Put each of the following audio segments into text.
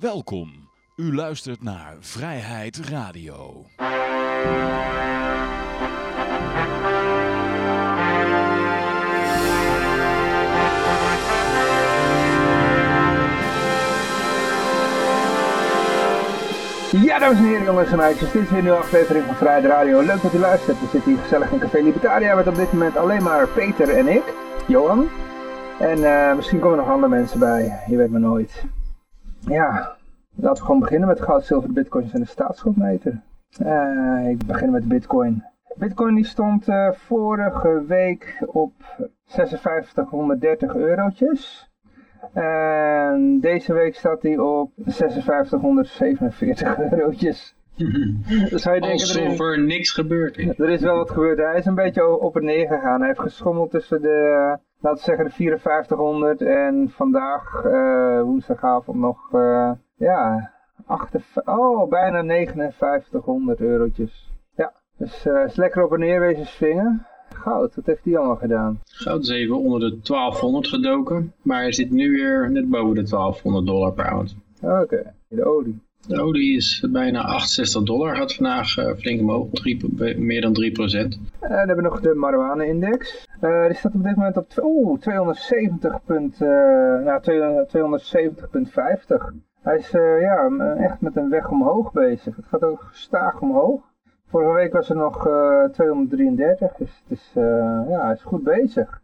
Welkom. U luistert naar Vrijheid Radio. Ja, dames en heren, jongens en meisjes, dit is weer een nieuwe aflevering van Vrijheid Radio. Leuk dat u luistert. We zitten hier gezellig in Café Libertaria met op dit moment alleen maar Peter en ik, Johan. En eh, misschien komen er nog andere mensen bij, je weet maar nooit. Ja, laten we gewoon beginnen met goud, zilver, bitcoins en de staatsschuldmeter. Eh, ik begin met bitcoin. Bitcoin die stond eh, vorige week op 5630 eurotjes. En deze week staat hij op 5647 eurotjes. Zou je denken, er Alsof er niks gebeurd is. er is wel wat gebeurd. Hij is een beetje op en neer gegaan. Hij heeft geschommeld tussen de, laten we zeggen, de 5400 en vandaag, eh, woensdagavond, nog, eh, ja, 58, oh, bijna 5900 eurotjes. Ja, dus eh is lekker op en neer wezen swingen. Goud, wat heeft hij allemaal gedaan? Goud is even onder de 1200 gedoken, maar hij zit nu weer net boven de 1200 dollar per ounce. Oké, de olie. De olie is bijna 68 dollar, gaat vandaag eh, flink omhoog, drie- meer dan 3 procent. En dan hebben we nog de marijuana-index. Eh, die staat op dit moment op tw- oeh, 270 punt, eh, nou, 270,50. Hij is eh, ja, echt met een weg omhoog bezig. Het gaat ook gestaag omhoog. Vorige week was er nog eh, 233, dus het is, eh, ja, hij is goed bezig.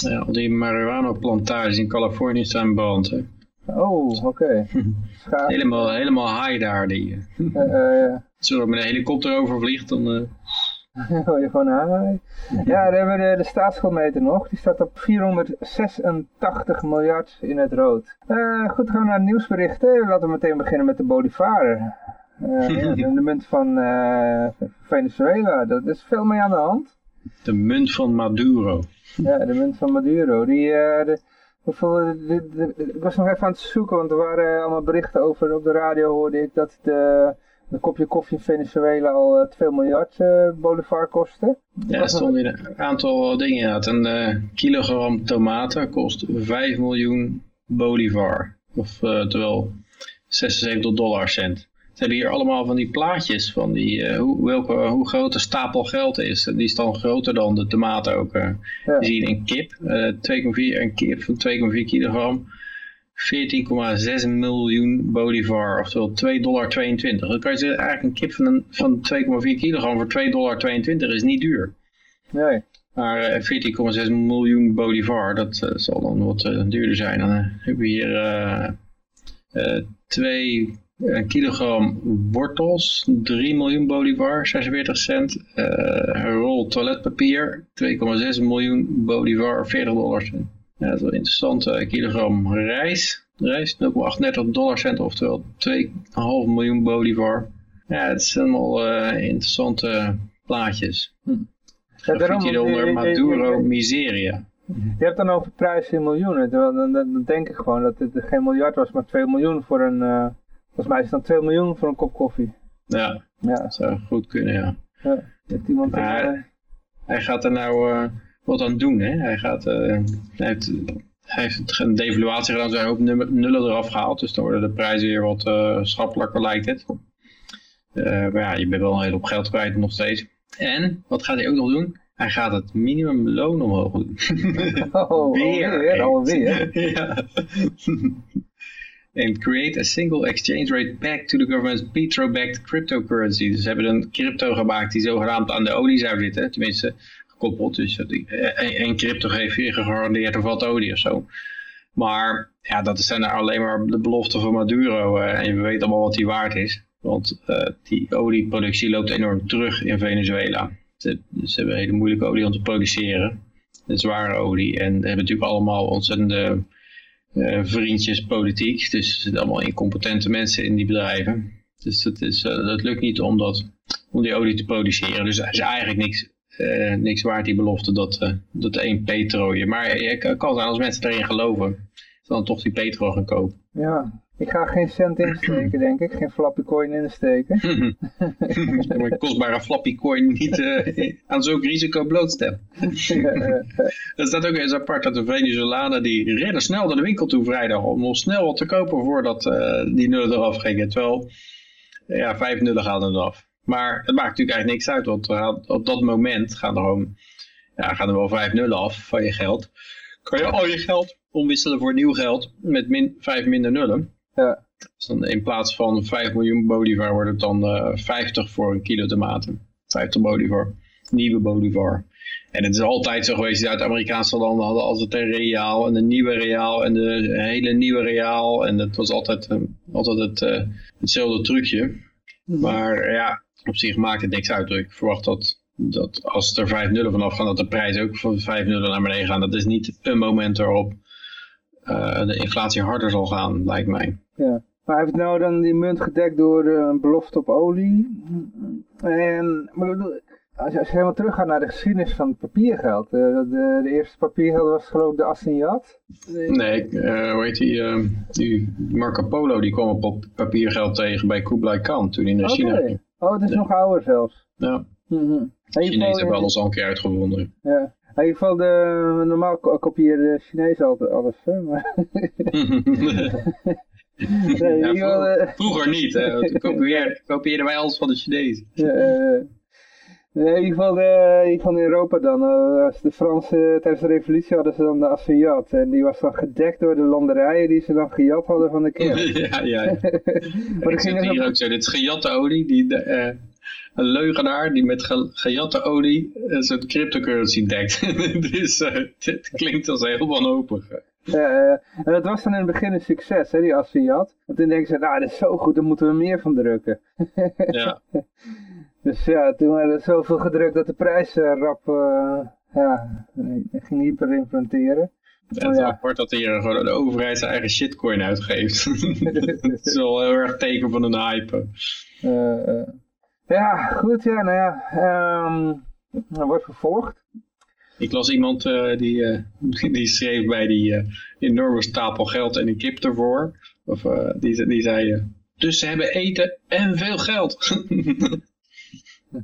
Ja, al die marijuana plantages in Californië zijn brand. Hè. Oh, oké. Helemaal, helemaal high daar. Die, eh, Eh, eh, je er met een helikopter overvliegt, dan... eh, Wil je gewoon aan? Ja, dan hebben we de, de staatsschuldmeter nog. Die staat op 486 miljard in het rood. Eh, goed, gaan we naar nieuwsberichten. Laten we meteen beginnen met de Bolivar. Eh, ja, de, de munt van eh, Venezuela. Dat is veel mee aan de hand. de munt van Maduro. Ja, de munt van Maduro. Die, eh, de, hoeveel, de, de- de- ik was nog even aan het zoeken, want er waren allemaal berichten over. Op de radio hoorde ik dat de, de kopje koffie in Venezuela al eh, 2 miljard eh, Bolivar kostte. Ja, er stonden een aantal dingen inderdaad. Een eh, kilogram tomaten kost 5 miljoen bolivar. Of eh, terwijl 76 dollar cent. Ze hebben hier allemaal van die plaatjes van die, eh, hoe, welke, hoe groot de stapel geld is. Die is dan groter dan de tomaten ook. eh. Ja. Je ziet een kip, eh 2,4, een kip van 2,4 kilogram. 14,6 miljoen bolivar, oftewel 2,22 dollar. Dan kan je zeggen, eigenlijk een kip van, een, van 2,4 kilogram voor 2,22 dollar is niet duur. Nee. Maar eh, 14,6 miljoen bolivar, dat zal dan wat duurder zijn. Dan hebben we hier eh eh, twee een kilogram wortels, 3 miljoen bolivar, 46 cent. Eh, een rol toiletpapier, 2,6 miljoen bolivar, 40 dollar cent. Ja, dat is wel interessant. Een kilogram rijst, rijst 0,38 dollar cent, oftewel 2,5 miljoen bolivar. Ja, het zijn allemaal eh, interessante plaatjes. Ja, daarom, hij onder je- je- Maduro miseria. Je hebt dan over prijzen in miljoenen. Dan, dan, denk ik gewoon dat het geen miljard was, maar 2 miljoen voor een... eh, volgens mij is het dan 2 miljoen voor een kop koffie. Ja, Ja, dat zou goed kunnen, ja. ja. Heeft iemand... Maar- Hij gaat er nou eh, wat aan doen, hè. Hij, gaat, eh, hij, heeft, hij heeft een devaluatie gedaan, zijn ook num- nullen eraf gehaald. Dus dan worden de prijzen weer wat schappelijker, lijkt het. Maar ja, je bent wel een hele hoop geld kwijt nog steeds. En, wat gaat hij ook nog doen? Hij gaat het minimumloon omhoog doen. oh, alweer, alweer. ja. And create a single exchange rate back to the government's petro-backed cryptocurrency. Dus ze hebben een crypto gemaakt die zogenaamd aan de olie zou zitten. Tenminste, gekoppeld. Dus die- eh, één crypto geeft je gegarandeerd of wat olie of zo. Maar ja, dat zijn alleen maar de beloften van Maduro. eh, en we weten allemaal wat die waard is. Want eh, die olieproductie loopt enorm terug in Venezuela. Ze, ze hebben hele moeilijke olie om te produceren. De zware olie. En hebben natuurlijk allemaal ontzettende eh, vriendjes politiek. Dus er zitten allemaal incompetente mensen in die bedrijven. Dus dat, is, eh, dat lukt niet om, die olie te produceren. Dus er is eigenlijk niks, eh, niks waard die belofte dat, eh, dat één petrolje. Maar je kan kan zijn als mensen erin geloven. Dan toch die petro gaan kopen. Ja, Ik ga geen cent insteken, denk ik. Geen flappy coin insteken. een kostbare flappy coin niet uh, aan zo'n risico blootstellen. dat staat ook eens apart dat de Venezolanen die rennen snel naar de winkel toe vrijdag om nog snel wat te kopen voordat uh, die nullen eraf gingen. Terwijl, ja, vijf nullen gaan er eraf. Maar het maakt natuurlijk eigenlijk niks uit, want op dat moment gaan er, gewoon, ja, gaan er wel vijf nullen af van je geld. Kan je al je geld omwisselen voor nieuw geld met min, vijf minder nullen. Ja. Dus dan in plaats van 5 miljoen bolivar wordt het dan uh, 50 voor een kilo tomaten. 50 bolivar. Nieuwe bolivar. En het is altijd zo geweest de Amerikaanse landen hadden altijd een reaal en een nieuwe reaal en de hele nieuwe reaal. En dat was altijd, uh, altijd het, uh, hetzelfde trucje. Maar ja, op zich maakt het niks uit. Ik verwacht dat, dat als er 5 nullen vanaf gaan, dat de prijs ook van 5 nullen naar beneden gaan. Dat is niet een moment uh, de inflatie harder zal gaan, lijkt mij. Ja. Maar hij heeft nou dan die munt gedekt door een belofte op olie. En maar als je, als je helemaal teruggaat naar de geschiedenis van het papiergeld. De, de, de eerste papiergeld was geloof ik de Assignat. Nee, uh, hoe heet die, uh, die Marco Polo die kwam op papiergeld tegen bij Kublai Khan toen hij naar okay. China ging. Oh, het is ja. nog ouder zelfs. Ja. Mm -hmm. Chinezen hebben alles al een keer uitgevonden. Ja. In ieder geval, de, normaal kopieerde de Chinezen altijd alles, hè? Maar nee, ja, vroeger, vroeger, niet, hè? Toen kopieerden, kopieerden wij alles van de Chinezen. In ieder geval, de, in, ieder geval in Europa dan, uh, de Fransen tijdens de revolutie hadden ze dan de Assignat. En die was dan gedekt door de landerijen die ze dan gejat hadden van de kerk. ja, ja. ja. maar Ik zit hier nog... ook zo, dit is gejatte olie, die... De, een leugenaar die met ge gejatte olie uh, zo'n cryptocurrency dekt. dus uh, het klinkt als heel wanhopig. Ja, en dat was dan in het begin een succes, hè, die Assiat. En toen denken ze, nou, dat is zo goed, daar moeten we meer van drukken. ja. Dus ja, toen werden er zoveel gedrukt dat de prijs rap ja, ging hyperinflanteren. Ja, het is oh, ja. apart dat hier gewoon de overheid zijn eigen shitcoin uitgeeft. dat is wel heel erg teken van een hype. Ja, goed, ja, nou ja, um, er wordt vervolgd. Ik las iemand uh, die, uh, die schreef bij die uh, enorme stapel geld en een kip ervoor. Of die, die zei, dus ze hebben eten en veel geld.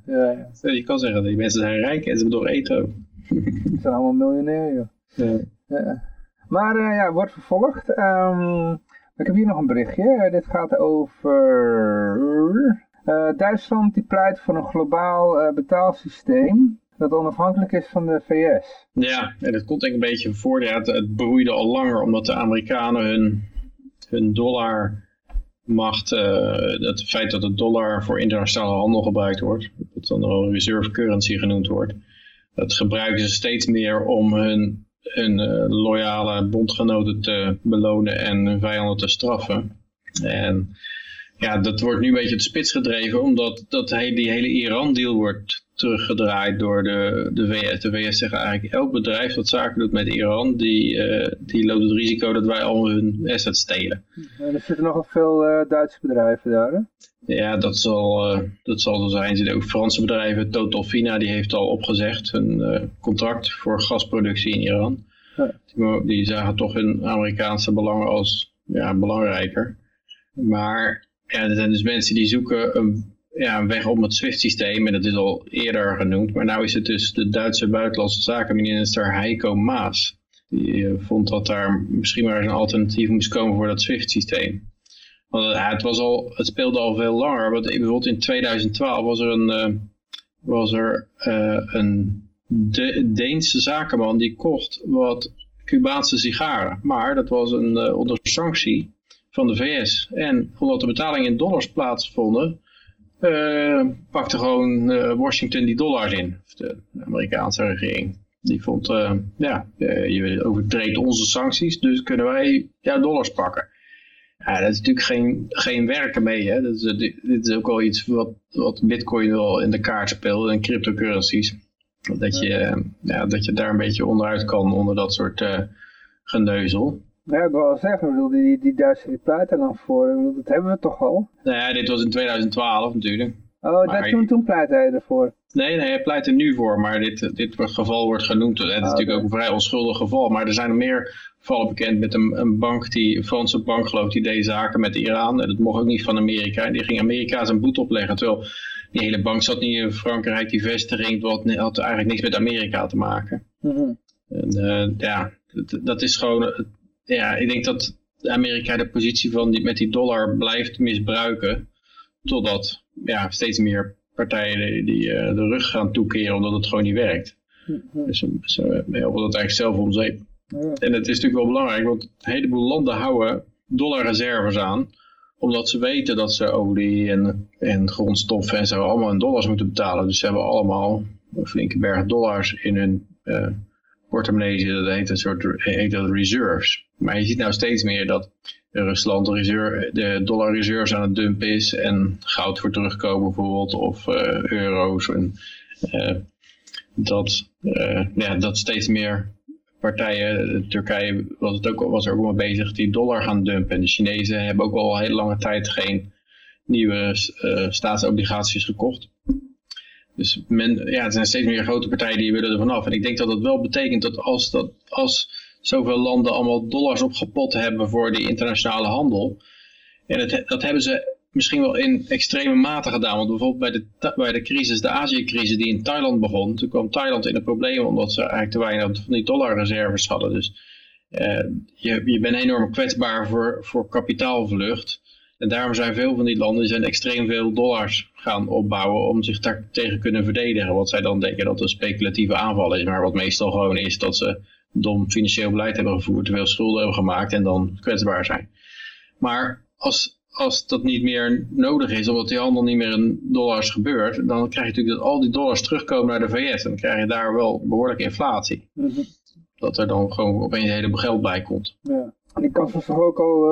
ja, ja. Je kan zeggen, die mensen zijn rijk en ze hebben toch eten. Ze zijn allemaal miljonair, joh. Ja. ja. Maar ja, wordt vervolgd. Um, ik heb hier nog een berichtje. dit gaat over Duitsland die pleit voor een globaal betaalsysteem dat onafhankelijk is van de VS. Ja, en dat komt denk ik een beetje voor. Het, het broeide al langer omdat de Amerikanen hun, hun dollarmacht, uh, het feit dat de dollar voor internationale handel gebruikt wordt, wat dan een reserve currency genoemd wordt, dat gebruiken ze steeds meer om hun, hun uh, loyale bondgenoten te belonen en hun vijanden te straffen. En ja, dat wordt nu een beetje de spits gedreven, omdat dat die hele Iran-deal wordt teruggedraaid door de, de VS. De VS zeggen eigenlijk, elk bedrijf dat zaken doet met Iran, die, uh, die loopt het risico dat wij al hun assets stelen. En er zitten nogal veel uh, Duitse bedrijven daar, hè? Ja, dat zal, uh, dat zal zo zijn. Er zitten ook Franse bedrijven. Total Fina die heeft al opgezegd hun contract voor gasproductie in Iran. Ja. Die, die zagen toch hun Amerikaanse belangen als ja, belangrijker. Maar ja, er zijn dus mensen die zoeken een, ja, een weg om het SWIFT-systeem. En dat is al eerder genoemd. Maar nu is het dus de Duitse buitenlandse zakenminister Heiko Maas. Die uh, vond dat daar misschien maar een alternatief moest komen voor dat SWIFT-systeem. Want uh, het, was al, het speelde al veel langer. Want bijvoorbeeld in 2012 was er een, uh, was er, een de Deense zakenman die kocht wat Cubaanse sigaren. Maar dat was een, onder sanctie van de VS. En omdat de betalingen in dollars plaatsvonden, uh, pakte gewoon uh, Washington die dollars in. De Amerikaanse regering. Die vond, uh, ja, je overtreedt onze sancties, dus kunnen wij jouw dollars pakken. Ja, dat is natuurlijk geen, geen werken mee. Hè? Dat is, dit is ook wel iets wat, wat Bitcoin wel in de kaart speelt en cryptocurrencies. Dat je, ja, dat je daar een beetje onderuit kan onder dat soort geneuzel. Ja, ik wil wel zeggen, bedoel, die, die Duitsers die pleiten dan voor, bedoel, dat hebben we toch al? Nou ja, dit was in 2012 natuurlijk. Oh, daar, toen, toen pleit hij ervoor. Nee, nee, hij pleit er nu voor, maar dit, dit geval wordt genoemd. Het is ah, natuurlijk ook een vrij onschuldig geval, maar er zijn er meer gevallen bekend met een, een bank, die, een Franse bank geloof die deed zaken met Iran. En dat mocht ook niet van Amerika. Die ging Amerika zijn boete opleggen, terwijl die hele bank zat niet in Frankrijk, die vestiging, wat had eigenlijk niks met Amerika te maken. Mhm. en, uh, ja, dat, dat, is gewoon, ja, ik denk dat Amerika de positie van die, met die dollar blijft misbruiken, totdat ja, steeds meer partijen die, uh, de rug gaan toekeren omdat het gewoon niet werkt. Mhm. Dus ze helpen dat eigenlijk zelf om zeep. En het is natuurlijk wel belangrijk, want een heleboel landen houden dollarreserves aan omdat ze weten dat ze olie en, en grondstoffen en zo allemaal in dollars moeten betalen. Dus ze hebben allemaal een flinke berg dollars in hun uh, portemonnee Dat heet een soort heet dat reserves. Maar je ziet nou steeds meer dat Rusland de, reserve, de dollar aan het dumpen is. En goud voor terugkomen bijvoorbeeld. Of uh, euro's. En, uh, dat, ja, dat steeds meer partijen, Turkije was, het ook, was er ook wel bezig, die dollar gaan dumpen. En de Chinezen hebben ook al hele lange tijd geen nieuwe staatsobligaties gekocht. Dus men, ja, er zijn steeds meer grote partijen die willen er vanaf. En ik denk dat dat wel betekent dat als, dat, als zoveel landen allemaal dollars opgepot hebben voor die internationale handel. En het, dat hebben ze misschien wel in extreme mate gedaan. Want bijvoorbeeld bij de, bij de crisis, de Azië-crisis die in Thailand begon, toen kwam Thailand in een probleem omdat ze eigenlijk te weinig van die dollarreserves hadden. Dus uh, je, je bent enorm kwetsbaar voor, voor kapitaalvlucht. En daarom zijn veel van die landen die zijn extreem veel dollars gaan opbouwen om zich daar tegen kunnen verdedigen. Wat zij dan denken dat een speculatieve aanval is, maar wat meestal gewoon is dat ze dom financieel beleid hebben gevoerd, te veel schulden hebben gemaakt en dan kwetsbaar zijn. Maar als als dat niet meer nodig is, omdat die handel niet meer in dollars gebeurt, dan krijg je natuurlijk dat al die dollars terugkomen naar de VS. En dan krijg je daar wel behoorlijke inflatie. Mhm. Dat er dan gewoon opeens een heleboel geld bij komt. Ja. Die kans is toch ook al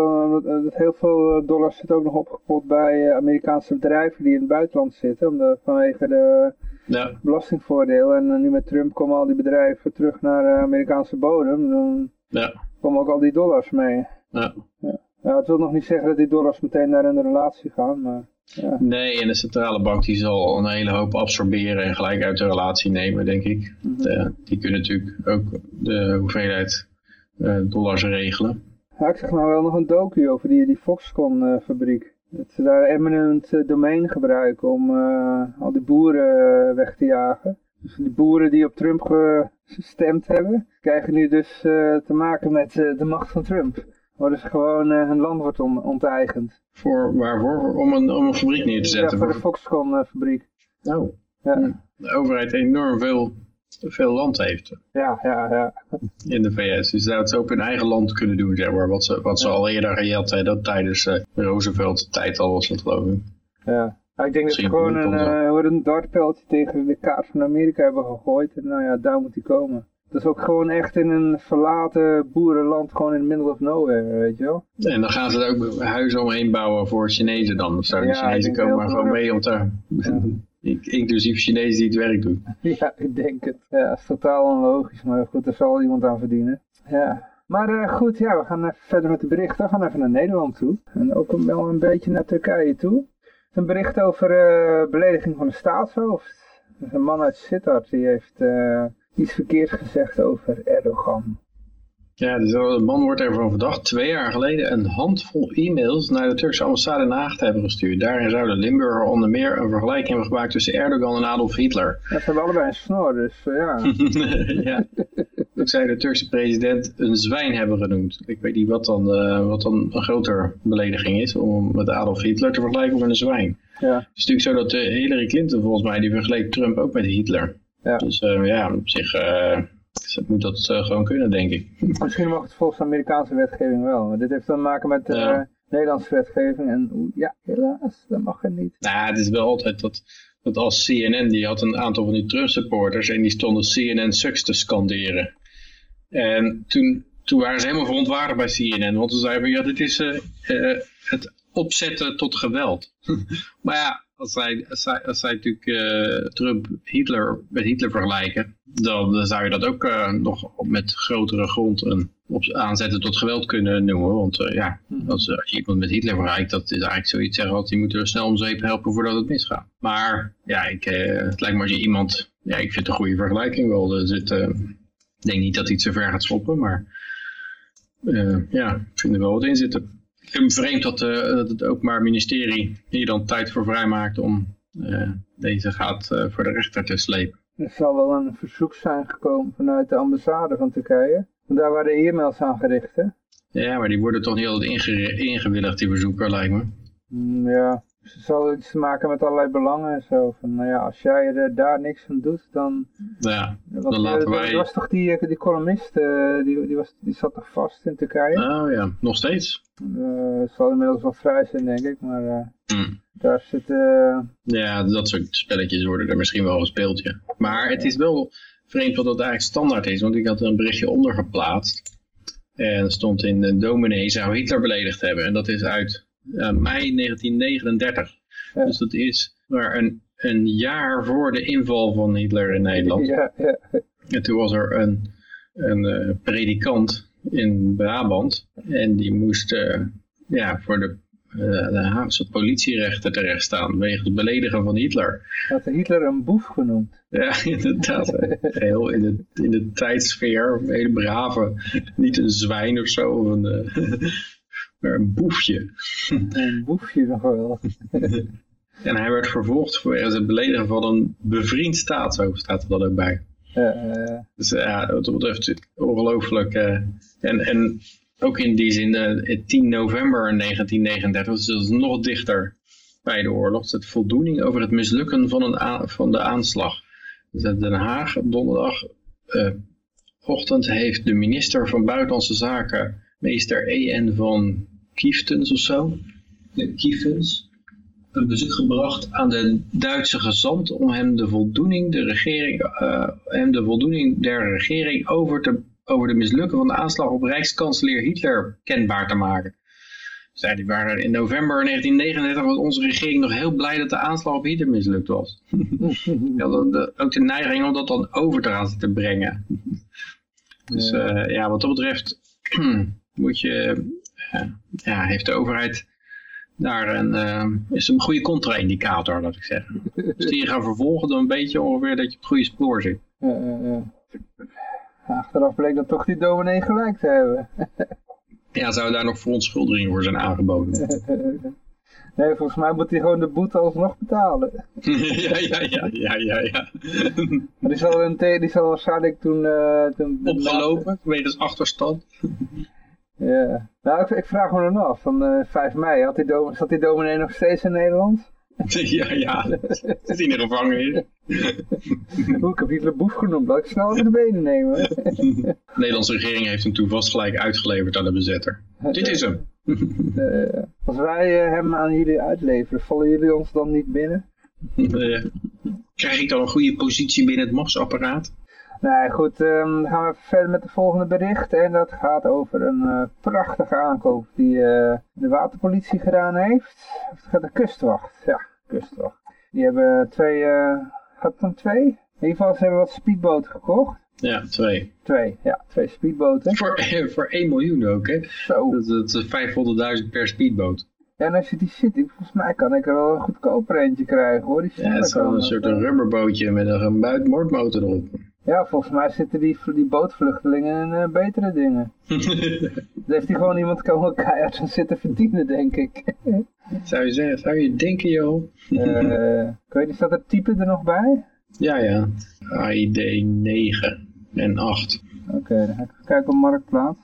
uh, dat, heel veel eh, dollars zit ook nog opgepot bij uh, Amerikaanse bedrijven die in het buitenland zitten. Omdat, vanwege de ja. belastingvoordeel. En nu met Trump komen al die bedrijven terug naar Amerikaanse bodem. Dan ja. komen ook al die dollars mee. Ja. ja. Ja, het wil nog niet zeggen dat die dollars meteen naar een relatie gaan, maar... Ja. Nee, en de centrale bank die zal een hele hoop absorberen en gelijk uit de relatie nemen, denk ik. Mhm. die kunnen natuurlijk ook de hoeveelheid uh, dollars regelen. Ja, ik zag nou wel nog een docu over die, die Foxconn uh, fabriek. Dat ze daar eminent uh, domein gebruiken om al die boeren weg te jagen. Dus die boeren die op Trump gestemd hebben, krijgen nu dus te maken met de macht van Trump worden ze gewoon hun land wordt onteigend. Voor waarvoor? Om een, om een fabriek neer te zetten? Ja, voor de Foxconn uh, fabriek. Oh. Ja. De overheid enorm veel, veel land heeft. Ja, ja, ja. In de VS. Dus dat ze ook hun eigen land kunnen doen, zeg maar. Wat ze, wat ze al eerder gejat hebben, tijdens uh, Roosevelt tijd al was dat geloof ik. Ja. ik denk dat ze gewoon een, uh, een dartpijltje tegen de kaart van Amerika hebben gegooid. En nou ja, daar moet hij komen. Dat is ook gewoon echt in een verlaten boerenland, gewoon in the middle of nowhere, weet je wel. En dan gaan ze er ook huizen omheen bouwen voor Chinezen dan, of zo. De Chinezen komen maar gewoon mee om te... Inclusief Chinezen die het werk doen. Ja, ik denk het. Ja, dat is totaal onlogisch, maar goed, er zal iemand aan verdienen. Ja. Maar uh, goed, ja, we gaan even verder met de berichten. We gaan even naar Nederland toe. En ook wel een beetje naar Turkije toe. Een bericht over uh, belediging van de staatshoofd. Dus een man uit Sittard, die heeft... Uh, iets verkeerd gezegd over Erdogan. Ja, dus de man wordt ervan verdacht twee jaar geleden een handvol e-mails naar de Turkse ambassade in Haag te hebben gestuurd. Daarin zou de Limburger onder meer een vergelijking hebben gemaakt tussen Erdogan en Adolf Hitler. Ze hebben allebei een snor, dus uh, ja. ja. Ook zei de Turkse president een zwijn hebben genoemd. Ik weet niet wat dan, uh, wat dan een groter belediging is om met Adolf Hitler te vergelijken met een zwijn. Ja. Het is natuurlijk zo dat uh, Hillary Clinton volgens mij, die vergeleek Trump ook met Hitler. Ja. Dus uh, ja, op zich uh, moet dat uh, gewoon kunnen, denk ik. Misschien mag het volgens de Amerikaanse wetgeving wel. Maar dit heeft te maken met de Nederlandse wetgeving. En ja, helaas, dat mag het niet. Nou, het is wel altijd dat, dat als CNN, die had een aantal van die Trump supporters en die stonden CNN sucks te scanderen. En toen, toen waren ze helemaal verontwaardigd bij CNN, want ze zeiden van ja, dit is het opzetten tot geweld. maar ja, als zij, als zij, als zij natuurlijk uh, Trump Hitler, met Hitler vergelijken, dan, zou je dat ook uh, nog met grotere grond een, op, aanzetten tot geweld kunnen noemen. Want uh, ja, mhm. als, als, je iemand met Hitler vergelijkt, dat is eigenlijk zoiets zeggen als die moeten snel om zeep helpen voordat het misgaat. Maar ja, ik, het lijkt me als je iemand, ja, ik vind het een goede vergelijking wel. Er zit, ik denk niet dat hij het zo ver gaat schoppen, maar ja, ik vind er wel wat in zitten vind vreemd dat, uh, dat het Openbaar Ministerie hier dan tijd voor vrijmaakt om uh, deze gaat uh, voor de rechter te slepen. Er zal wel een verzoek zijn gekomen vanuit de ambassade van Turkije. Want daar waren e-mails aan gericht, hè? Ja, maar die worden toch niet altijd inge ingewilligd, die verzoeken, lijkt me. Mm, ze zal iets te maken met allerlei belangen en zo. Van, nou ja, als jij er daar niks van doet, dan... Ja, dan laten wij... Er was toch die, die columnist, die, die, was, die zat toch vast in Turkije? Oh ja, nog steeds? Uh, het zal inmiddels wel vrij zijn, denk ik, maar uh, mm. daar zitten... Ja, dat soort spelletjes worden er misschien wel gespeeld, ja. Maar het is wel vreemd wat dat eigenlijk standaard is, want ik had er een berichtje onder geplaatst. En stond in de dominee zou Hitler beledigd hebben. En dat is uit mei 1939. Ja. Dus dat is maar een, een jaar voor de inval van Hitler in Nederland. Ja, ja. En toen was er een, een predikant in Brabant. En die moest uh, ja, voor de, uh, de Haagse politierechter terecht staan wegens het beledigen van Hitler. Had Hitler een boef genoemd? Ja, inderdaad. Heel in de, in de tijdsfeer, een hele brave, niet een zwijn of zo, of een, een boefje. Een boefje nog wel. En hij werd vervolgd voor het beledigen van een bevriend staat, zo staat er dan ook bij. Uh, dus ja, wat dat betreft ongelooflijk. Uh, en, en ook in die zin, uh, 10 november 1939, dus dat is nog dichter bij de oorlog, het voldoening over het mislukken van, een van de aanslag. Dus Den Haag, donderdag ochtend, heeft de minister van Buitenlandse Zaken, meester E.N. van Kieftens of zo, Kieftens, een bezoek gebracht aan de Duitse gezant om hem de voldoening, de regering, uh, hem de voldoening der regering over, te, over de mislukken van de aanslag op rijkskanselier Hitler kenbaar te maken. Zij die waren in november 1939 was onze regering nog heel blij dat de aanslag op Hitler mislukt was. ja, de, ook de neiging om dat dan over te te brengen. dus uh, ja, wat dat betreft moet je, uh, ja, heeft de overheid daar een, uh, is een goede contra-indicator, laat ik zeggen. Als die je gaat vervolgen, dan weet je ongeveer dat je op het goede spoor zit. Uh, Achteraf bleek dat toch die dominee gelijk te hebben. ja, zou daar nog verontschuldiging voor zijn aangeboden? Nee, volgens mij moet hij gewoon de boete alsnog betalen. ja, ja, ja, ja, ja, ja. maar die zal, een die zal waarschijnlijk toen... Uh, toen Opgelopen, wegens achterstand. Ja, nou ik, ik, vraag me dan af, van uh, 5 mei, had die zat die dominee nog steeds in Nederland? ja, ja, zit in de gevangenis. Hoe, ik heb Hitler boef genoemd, laat ik snel over de benen nemen. de Nederlandse regering heeft hem toen vast gelijk uitgeleverd aan de bezetter. Dit is hem. uh, als wij uh, hem aan jullie uitleveren, vallen jullie ons dan niet binnen? krijg ik dan een goede positie binnen het machtsapparaat? Nee, goed, um, dan gaan we verder met het volgende bericht. En dat gaat over een uh, prachtige aankoop die uh, de waterpolitie gedaan heeft. Of het gaat de kustwacht, ja, kustwacht. Die hebben twee, uh, gaat het dan twee? In ieder geval, ze hebben wat speedboten gekocht. Ja, twee. Twee, ja, twee speedboten. Voor, voor 1 miljoen ook, hè? Zo. Dat, dat is 500.000 per speedboot. Ja, en als je die ziet, volgens mij kan ik er wel een goedkoper eentje krijgen, hoor. Die ja, het is gewoon een soort een rubberbootje met een buitenmoordmotor erop. Ja, volgens mij zitten die, die bootvluchtelingen in uh, betere dingen. Daar heeft hij gewoon iemand komen keihard aan zitten verdienen, denk ik. zou je zeggen, zou je denken, joh? uh, ik weet niet, staat er type er nog bij? Ja, ja. AID 9 en 8. Oké, okay, dan ga ik even kijken op Marktplaats.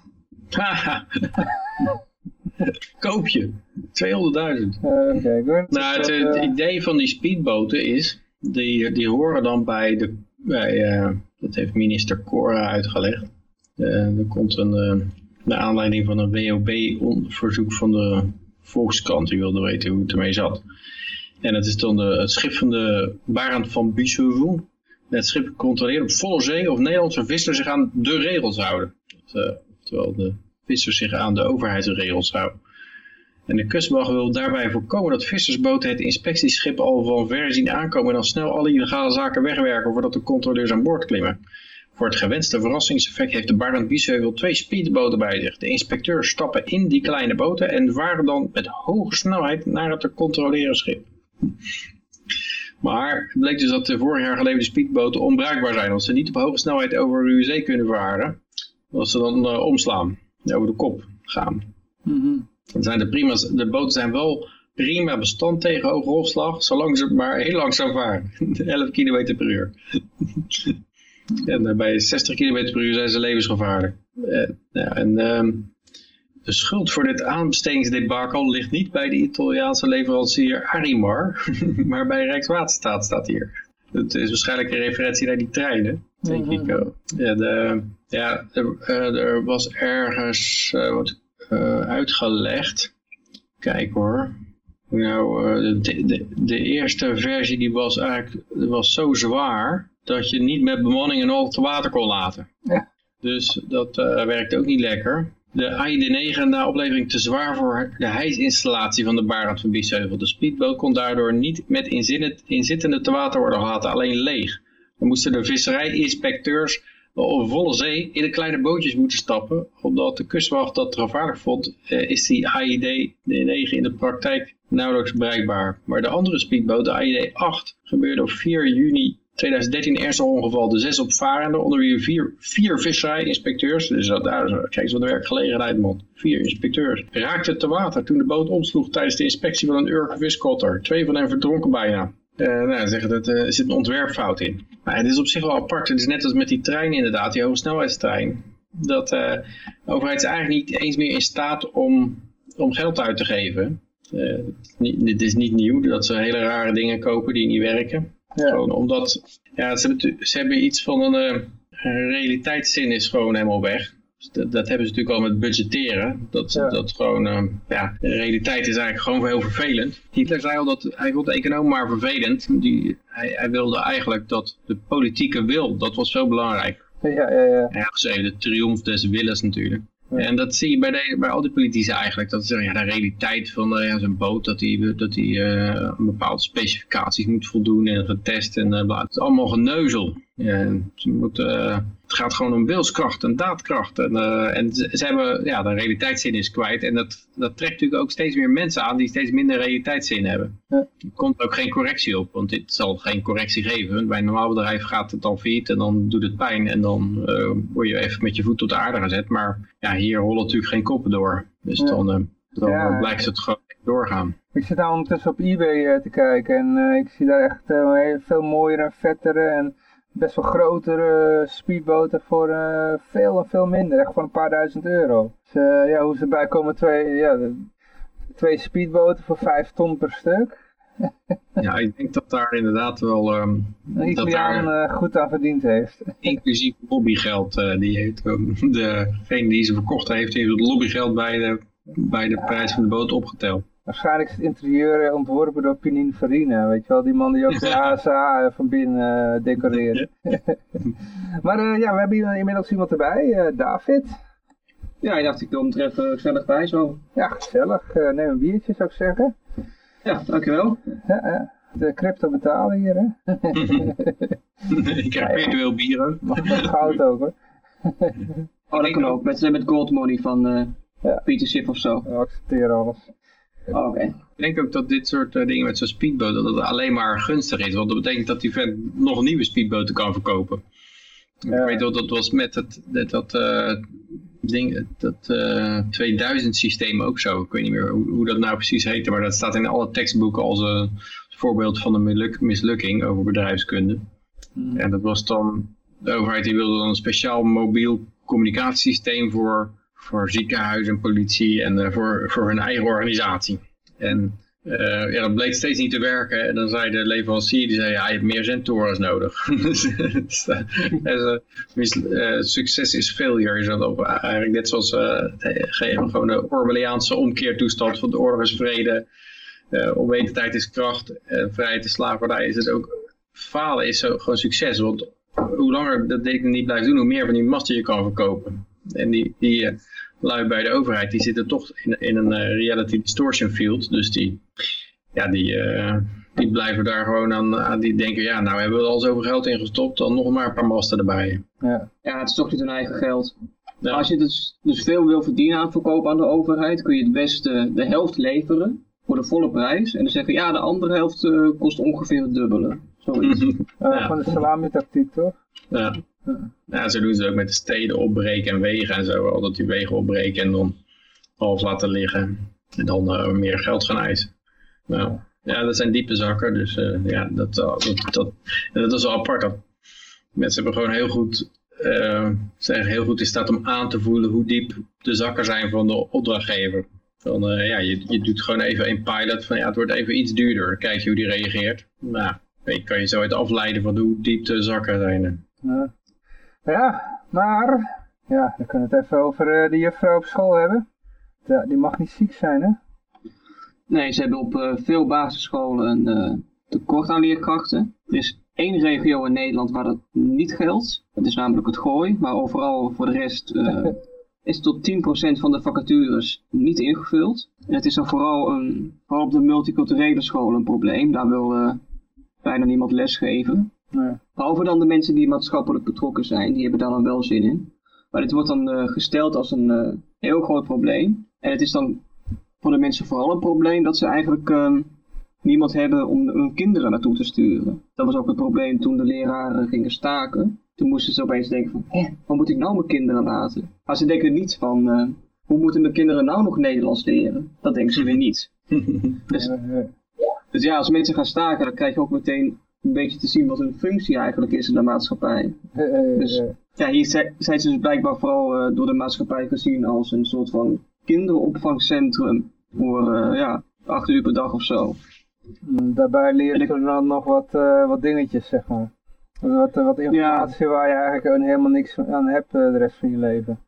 Koop je. 200.000. Uh, Oké, okay, Nou, het, het idee van die speedboten is, die, die horen dan bij de bij, uh, dat heeft minister Cora uitgelegd. Uh, er komt een, uh, naar aanleiding van een WOB-verzoek van de Volkskrant. Die wilde weten hoe het ermee zat. En het is dan de, het schip van de Barend van Biesheuvel. Het schip controleert op volle zee of Nederlandse vissers zich aan de regels houden. Terwijl de vissers zich aan de overheidsregels houden. En de kustwacht wil daarbij voorkomen dat vissersboten het inspectieschip al van ver zien aankomen en dan snel alle illegale zaken wegwerken voordat de controleurs aan boord klimmen. Voor het gewenste verrassingseffect heeft de Barend Biesheuvel twee speedboten bij zich. De inspecteurs stappen in die kleine boten en varen dan met hoge snelheid naar het te controleren schip. Maar het bleek dus dat de vorig jaar geleverde speedboten onbruikbaar zijn. Als ze niet op hoge snelheid over de zee kunnen varen, als ze dan uh, omslaan, over de kop gaan. Mm zijn de, prima, de boten zijn wel prima bestand tegen hoge golfslag, zolang ze maar heel langzaam varen. 11 km per uur. en uh, bij 60 km per uur zijn ze levensgevaarlijk. Ja, en ehm, de schuld voor dit aanbestedingsdebakel ligt niet bij de Italiaanse leverancier Arimar, maar bij Rijkswaterstaat staat hier. Het is waarschijnlijk een referentie naar die treinen, denk ik ook. Ja, de, ja er, er, was ergens uh, wat uh, uitgelegd. Kijk hoor. Nou, de, de, de, eerste versie die was eigenlijk was zo zwaar dat je niet met bemanning en al te water kon laten. Ja. Dus dat uh, werkt ook niet lekker. De AID-9 na oplevering te zwaar voor de hijsinstallatie van de Barend van Biesheuvel. De speedboot kon daardoor niet met inzittende te water worden gelaten, alleen leeg. Dan moesten de visserijinspecteurs op volle zee in de kleine bootjes moeten stappen. Omdat de kustwacht dat gevaarlijk vond, is die AID-9 in de praktijk nauwelijks bereikbaar. Maar de andere speedboot, de AID-8, gebeurde op 4 juni 2013 ernstig ongeval. De zes opvarenden, onder wie vier, vier visserij-inspecteurs, dus dat, daar kijk eens de werkgelegenheid man, vier inspecteurs, raakten te water toen de boot omsloeg tijdens de inspectie van een Urk viskotter. Twee van hen verdronken bijna. Uh, nou, zeggen dat uh, er zit een ontwerpfout in. Maar het is op zich wel apart. Het is net als met die trein inderdaad, die hogesnelheidstrein. Dat uh, de overheid is eigenlijk niet eens meer in staat om, om geld uit te geven. dit is niet nieuw, dat ze hele rare dingen kopen die niet werken. Ja. Gewoon omdat ja, ze, hebben, ze hebben iets van een uh, realiteitszin is gewoon helemaal weg. Dus dat, dat, hebben ze natuurlijk al met budgetteren. Dat, Ja. dat gewoon, uh, ja, de realiteit is eigenlijk gewoon heel vervelend. Hitler zei al dat hij vond de econoom maar vervelend. Die, hij, hij wilde eigenlijk dat de politieke wil, dat was veel belangrijker. Ja, ja, ja. Hij had geschreven de triomf des willens natuurlijk. Ja. En dat zie je bij, de, bij al die politici eigenlijk. Dat ze zeggen, ja, de realiteit van uh, ja, zo'n boot, dat die, dat die uh, aan bepaalde specificaties moet voldoen en getest en uh, Het is allemaal geneuzel. Ja, ze moet, het gaat gewoon om wilskracht en daadkracht. En, en ze, hebben, ja, de realiteitszin is kwijt. En dat, dat trekt natuurlijk ook steeds meer mensen aan die steeds minder realiteitszin hebben. Ja. Er komt ook geen correctie op, want dit zal geen correctie geven. Bij een normaal bedrijf gaat het dan failliet en dan doet het pijn. En dan word je even met je voet tot de aarde gezet. Maar ja, hier rollen natuurlijk geen koppen door. Dus Ja. dan, dan Ja. blijft het gewoon doorgaan. Ik zit nou ondertussen op eBay eh, te kijken en eh, ik zie daar echt eh, veel mooiere en vettere en best wel grotere speedboten voor eh, veel en veel minder. Echt voor een paar duizend euro. Dus eh, ja, hoe ze erbij komen, twee, ja, twee speedboten voor vijf ton per stuk. Ja, ik denk dat daar inderdaad wel, ehm, Een Italiaan daar eh, goed aan verdiend heeft. inclusief lobbygeld, die heeft, ehm, degene die ze verkocht heeft, heeft het lobbygeld bij de, bij de prijs van de boot opgeteld. Waarschijnlijk is het interieur eh, ontworpen door Pininfarina, weet je wel, die man die ook de ASA eh, van binnen eh, decoreert. maar ja, we hebben hier inmiddels iemand erbij, David. Ja, ik dacht ik kom er even gezellig bij zo. Ja, gezellig. Neem een biertje, zou ik zeggen. Ja, dankjewel. Ja. De crypto betalen hier, hè. ik krijg virtueel bier ook. Mag met goud ook, hoor. Oh, dat kan ook. Met, met gold money van eh Ja. Peter Schiff of zo. We accepteren alles. Oh, oké. Ik denk ook dat dit soort eh, dingen met zo'n speedboot, dat het alleen maar gunstig is. Want dat betekent dat die vent nog nieuwe speedboten kan verkopen. Ja. Ik weet wel, dat was met het, dat, dat, eh, ding, dat eh, 2000 systeem ook zo. Ik weet niet meer hoe, hoe dat nou precies heette, maar dat staat in alle tekstboeken als een voorbeeld van een misluk- mislukking over bedrijfskunde. En dat was dan, de overheid die wilde dan een speciaal mobiel communicatiesysteem voor, voor ziekenhuizen en politie en eh, voor, voor hun eigen organisatie. En eh, ja, dat bleek steeds niet te werken. En dan zei de leverancier, die zei, ja, je hebt meer zentorens nodig. dus dus, eh, dus, succes is failure. Is dat op, eigenlijk net zoals ge- gewoon de Orwelliaanse omkeertoestand van de oorlog is vrede. onwetendheid is kracht. vrijheid is slavernij. Is het ook, falen is zo, gewoon succes. Want hoe langer dat ding niet blijft doen, hoe meer van die masten je kan verkopen. En die, die, eh, lui bij de overheid, die zitten toch in, in een eh, reality distortion field. Dus die, ja, die, eh, die blijven daar gewoon aan, aan, die denken, ja, nou hebben we er al zoveel geld in gestopt, dan nog maar een paar masten erbij. Ja. Ja, het is toch niet hun eigen geld. Ja. Als je dus, dus veel wil verdienen aan het verkopen aan de overheid, kun je het beste de helft leveren voor de volle prijs. En dan zeggen, ja, de andere helft eh, kost ongeveer het dubbele. Zoiets. Ja. Van de salami-tactiek, toch? Ja. Ja, zo doen ze ook met de steden opbreken en wegen en zo. Al dat die wegen opbreken en dan half laten liggen. En dan eh, meer geld gaan eisen. Nou, ja, dat zijn diepe zakken. Dus eh, ja, dat, dat, dat, en dat is wel apart. Dat mensen hebben gewoon heel goed, eh, zijn heel goed in staat om aan te voelen hoe diep de zakken zijn van de opdrachtgever. Van, eh, ja, je, je doet gewoon even een pilot van ja, het wordt even iets duurder. Kijk je hoe die reageert. Nou, je kan je zo uit afleiden van hoe diep de zakken zijn. Ja. Ja, maar... Ja, dan kunnen we het even over eh, de juffrouw op school hebben. Ja, die mag niet ziek zijn, hè? Nee, ze hebben op eh, veel basisscholen een eh, tekort aan leerkrachten. Er is één regio in Nederland waar dat niet geldt. Dat is namelijk het Gooi. Maar overal voor de rest eh, is tot 10% van de vacatures niet ingevuld. En het is dan vooral, een, vooral op de multiculturele scholen een probleem. Daar wil bijna niemand lesgeven. Ja. Behalve dan de mensen die maatschappelijk betrokken zijn, die hebben daar dan wel zin in. Maar dit wordt dan eh, gesteld als een eh, heel groot probleem. En het is dan voor de mensen vooral een probleem dat ze eigenlijk ehm, niemand hebben om hun kinderen naartoe te sturen. Dat was ook het probleem toen de leraren gingen staken. Toen moesten ze opeens denken van, waar moet ik nou mijn kinderen laten? Maar ze denken niet van, eh, hoe moeten mijn kinderen nou nog Nederlands leren? Dat denken ze weer niet. Dus, Eh, eh, dus ja, als mensen gaan staken, dan krijg je ook meteen een beetje te zien wat hun functie eigenlijk is in de maatschappij. eh, eh, Dus- eh. Ja, hier zijn ze dus blijkbaar vooral door de maatschappij gezien als een soort van kinderopvangcentrum voor ja, acht uur per dag of zo. Mm, Daarbij leren En ze dan nog wat, wat dingetjes, zeg maar. Wat, wat informatie waar je eigenlijk helemaal niks aan hebt de rest van je leven.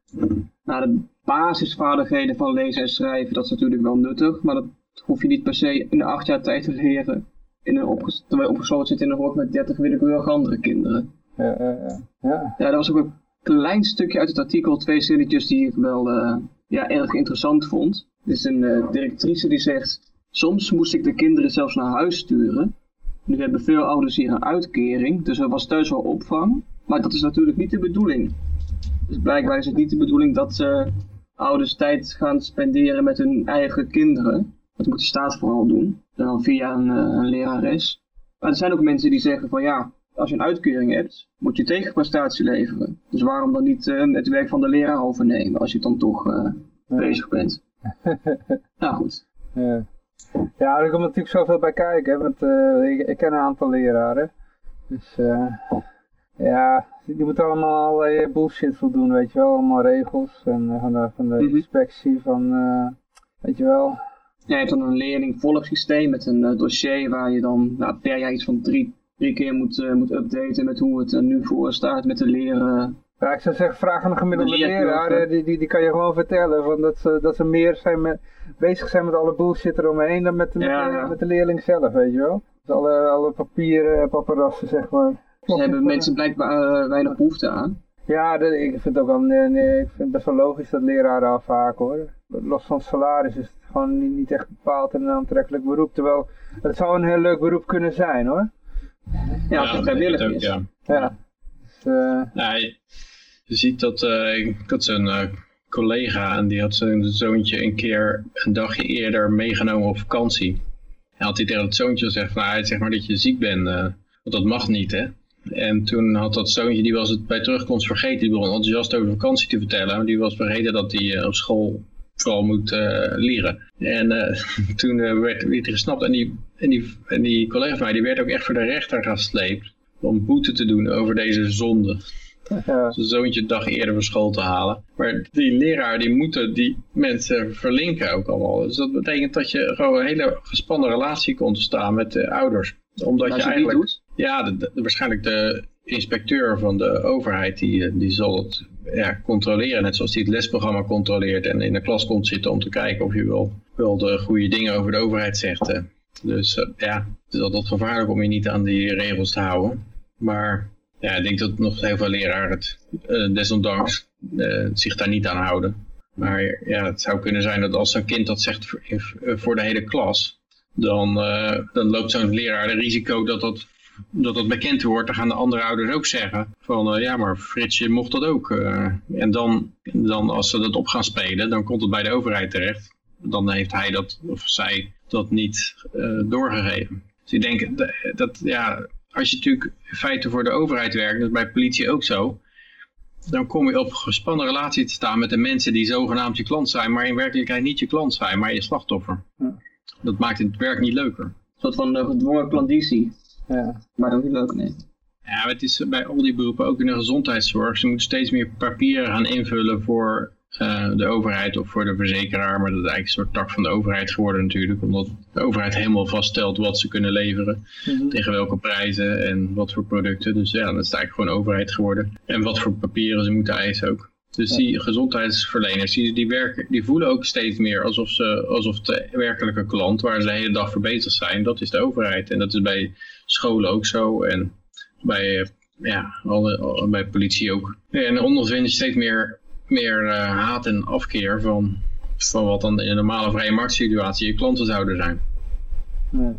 Nou, de basisvaardigheden van lezen en schrijven, dat is natuurlijk wel nuttig, maar dat hoef je niet per se in acht jaar tijd te leren. In een terwijl je opgesloten zit in een hok met 30 willekeurige andere kinderen. Ja, eh, eh, ja. Ja, dat was ook een klein stukje uit het artikel, twee zinnetjes die ik wel eh, ja, erg interessant vond. Er is een eh, directrice die zegt, soms moest ik de kinderen zelfs naar huis sturen. Nu hebben veel ouders hier een uitkering, dus er was thuis wel opvang. Maar dat is natuurlijk niet de bedoeling. Dus blijkbaar is het niet de bedoeling dat eh, ouders tijd gaan spenderen met hun eigen kinderen. Dat moet de staat vooral doen. En dan via een, eh, een lerares. Maar er zijn ook mensen die zeggen van ja, als je een uitkering hebt, moet je tegenprestatie leveren. Dus waarom dan niet eh, het werk van de leraar overnemen als je dan toch eh, bezig bent? nou goed. Ja. ja, er komt natuurlijk zoveel bij kijken, hè, want ik, ik ken een aantal leraren. Dus eh, ja, die moeten allemaal allerlei bullshit voldoen, weet je wel. Allemaal regels en van de, van de Mhm. inspectie van, eh, weet je wel. Ja, je hebt dan een leerlingvolgsysteem met een eh, dossier waar je dan nou, per jaar iets van drie, drie keer moet, eh, moet updaten met hoe het er nu voor staat met de leren. Ja, ik zou zeggen, vraag aan een gemiddelde leraar, eh, die, die, die kan je gewoon vertellen van dat, ze, dat ze meer zijn met, bezig zijn met alle bullshit eromheen dan met, de- met, Ja, de, ja. met de leerling zelf, weet je wel. Dus alle, alle papieren, paparazzen, zeg maar. Daar hebben mensen blijkbaar weinig behoefte aan. Ja, dat- ik vind het ook wel, nee, nee, ik vind het best wel logisch dat leraren afhaken hoor. Los van het salaris is het gewoon niet, niet echt bepaald een aantrekkelijk beroep. Terwijl het zou een heel leuk beroep kunnen zijn hoor. Ja, als het dat denk ik vrijwillig ook, is. ja. Ja. Dus, eh, Nou, je, je ziet dat, eh, ik had zo'n eh, collega en die had zijn zoontje een keer een dagje eerder meegenomen op vakantie. En had hij tegen het zoontje gezegd, van, nou, zeg maar dat je ziek bent, eh, want dat mag niet hè. En toen had dat zoontje, die was het bij terugkomst vergeten, die begon enthousiast over vakantie te vertellen, maar die was vergeten dat hij op school vooral moet eh, leren. En eh, toen eh, werd, hij gesnapt en die, en, die, en die collega van mij, die werd ook echt voor de rechter gesleept om boete te doen over deze zonde ja. zijn zoontje een dag eerder van school te halen. Maar die leraar, die moeten die mensen verlinken ook allemaal. Dus dat betekent dat je gewoon een hele gespannen relatie komt te staan met de ouders. Omdat je je eigenlijk... Ja, de, de- waarschijnlijk de inspecteur van de overheid, die, die zal het ja, controleren. Net zoals die het lesprogramma controleert en in de klas komt zitten om te kijken of je wel, wel de goede dingen over de overheid zegt. eh. Dus eh, ja, het is altijd gevaarlijk om je niet aan die regels te houden. Maar ja, ik denk dat nog heel veel leraren het eh, desondanks zich daar niet aan houden. Maar ja, het zou kunnen zijn dat als een kind dat zegt voor, de hele klas, dan, dan loopt zo'n leraar het risico dat dat, dat dat bekend wordt. Dan gaan de andere ouders ook zeggen van uh, ja, maar Fritsje mocht dat ook. Uh, en dan, dan als ze dat op gaan spelen, dan komt het bij de overheid terecht. Dan heeft hij dat of zij dat niet doorgegeven. Dus ik denk dat, dat ja, als je natuurlijk in feite voor de overheid werkt, dat is bij politie ook zo, dan kom je op gespannen relatie te staan met de mensen die zogenaamd je klant zijn, maar in werkelijkheid niet je klant zijn, maar je slachtoffer. Ja. Dat maakt het werk niet leuker. Een soort van uh, gedwongen klanditie. Ja. Maar dat is niet leuk, nee. Ja, het is bij al die beroepen, ook in de gezondheidszorg, ze moeten steeds meer papieren gaan invullen voor uh, de overheid of voor de verzekeraar. Maar dat is eigenlijk een soort tak van de overheid geworden natuurlijk. Omdat de overheid helemaal vaststelt wat ze kunnen leveren. Mhm. Tegen welke prijzen en wat voor producten. Dus ja, dat is eigenlijk gewoon overheid geworden. En wat voor papieren ze moeten eisen ook. Dus die gezondheidsverleners, die, die, werken, die voelen ook steeds meer alsof, ze, alsof de werkelijke klant waar ze de hele dag voor bezig zijn, dat is de overheid. En dat is bij scholen ook zo en bij, ja, alle, bij politie ook. En ondervinden steeds meer meer uh, haat en afkeer van, van wat dan in een normale vrije marktsituatie je klanten zouden zijn. Ja.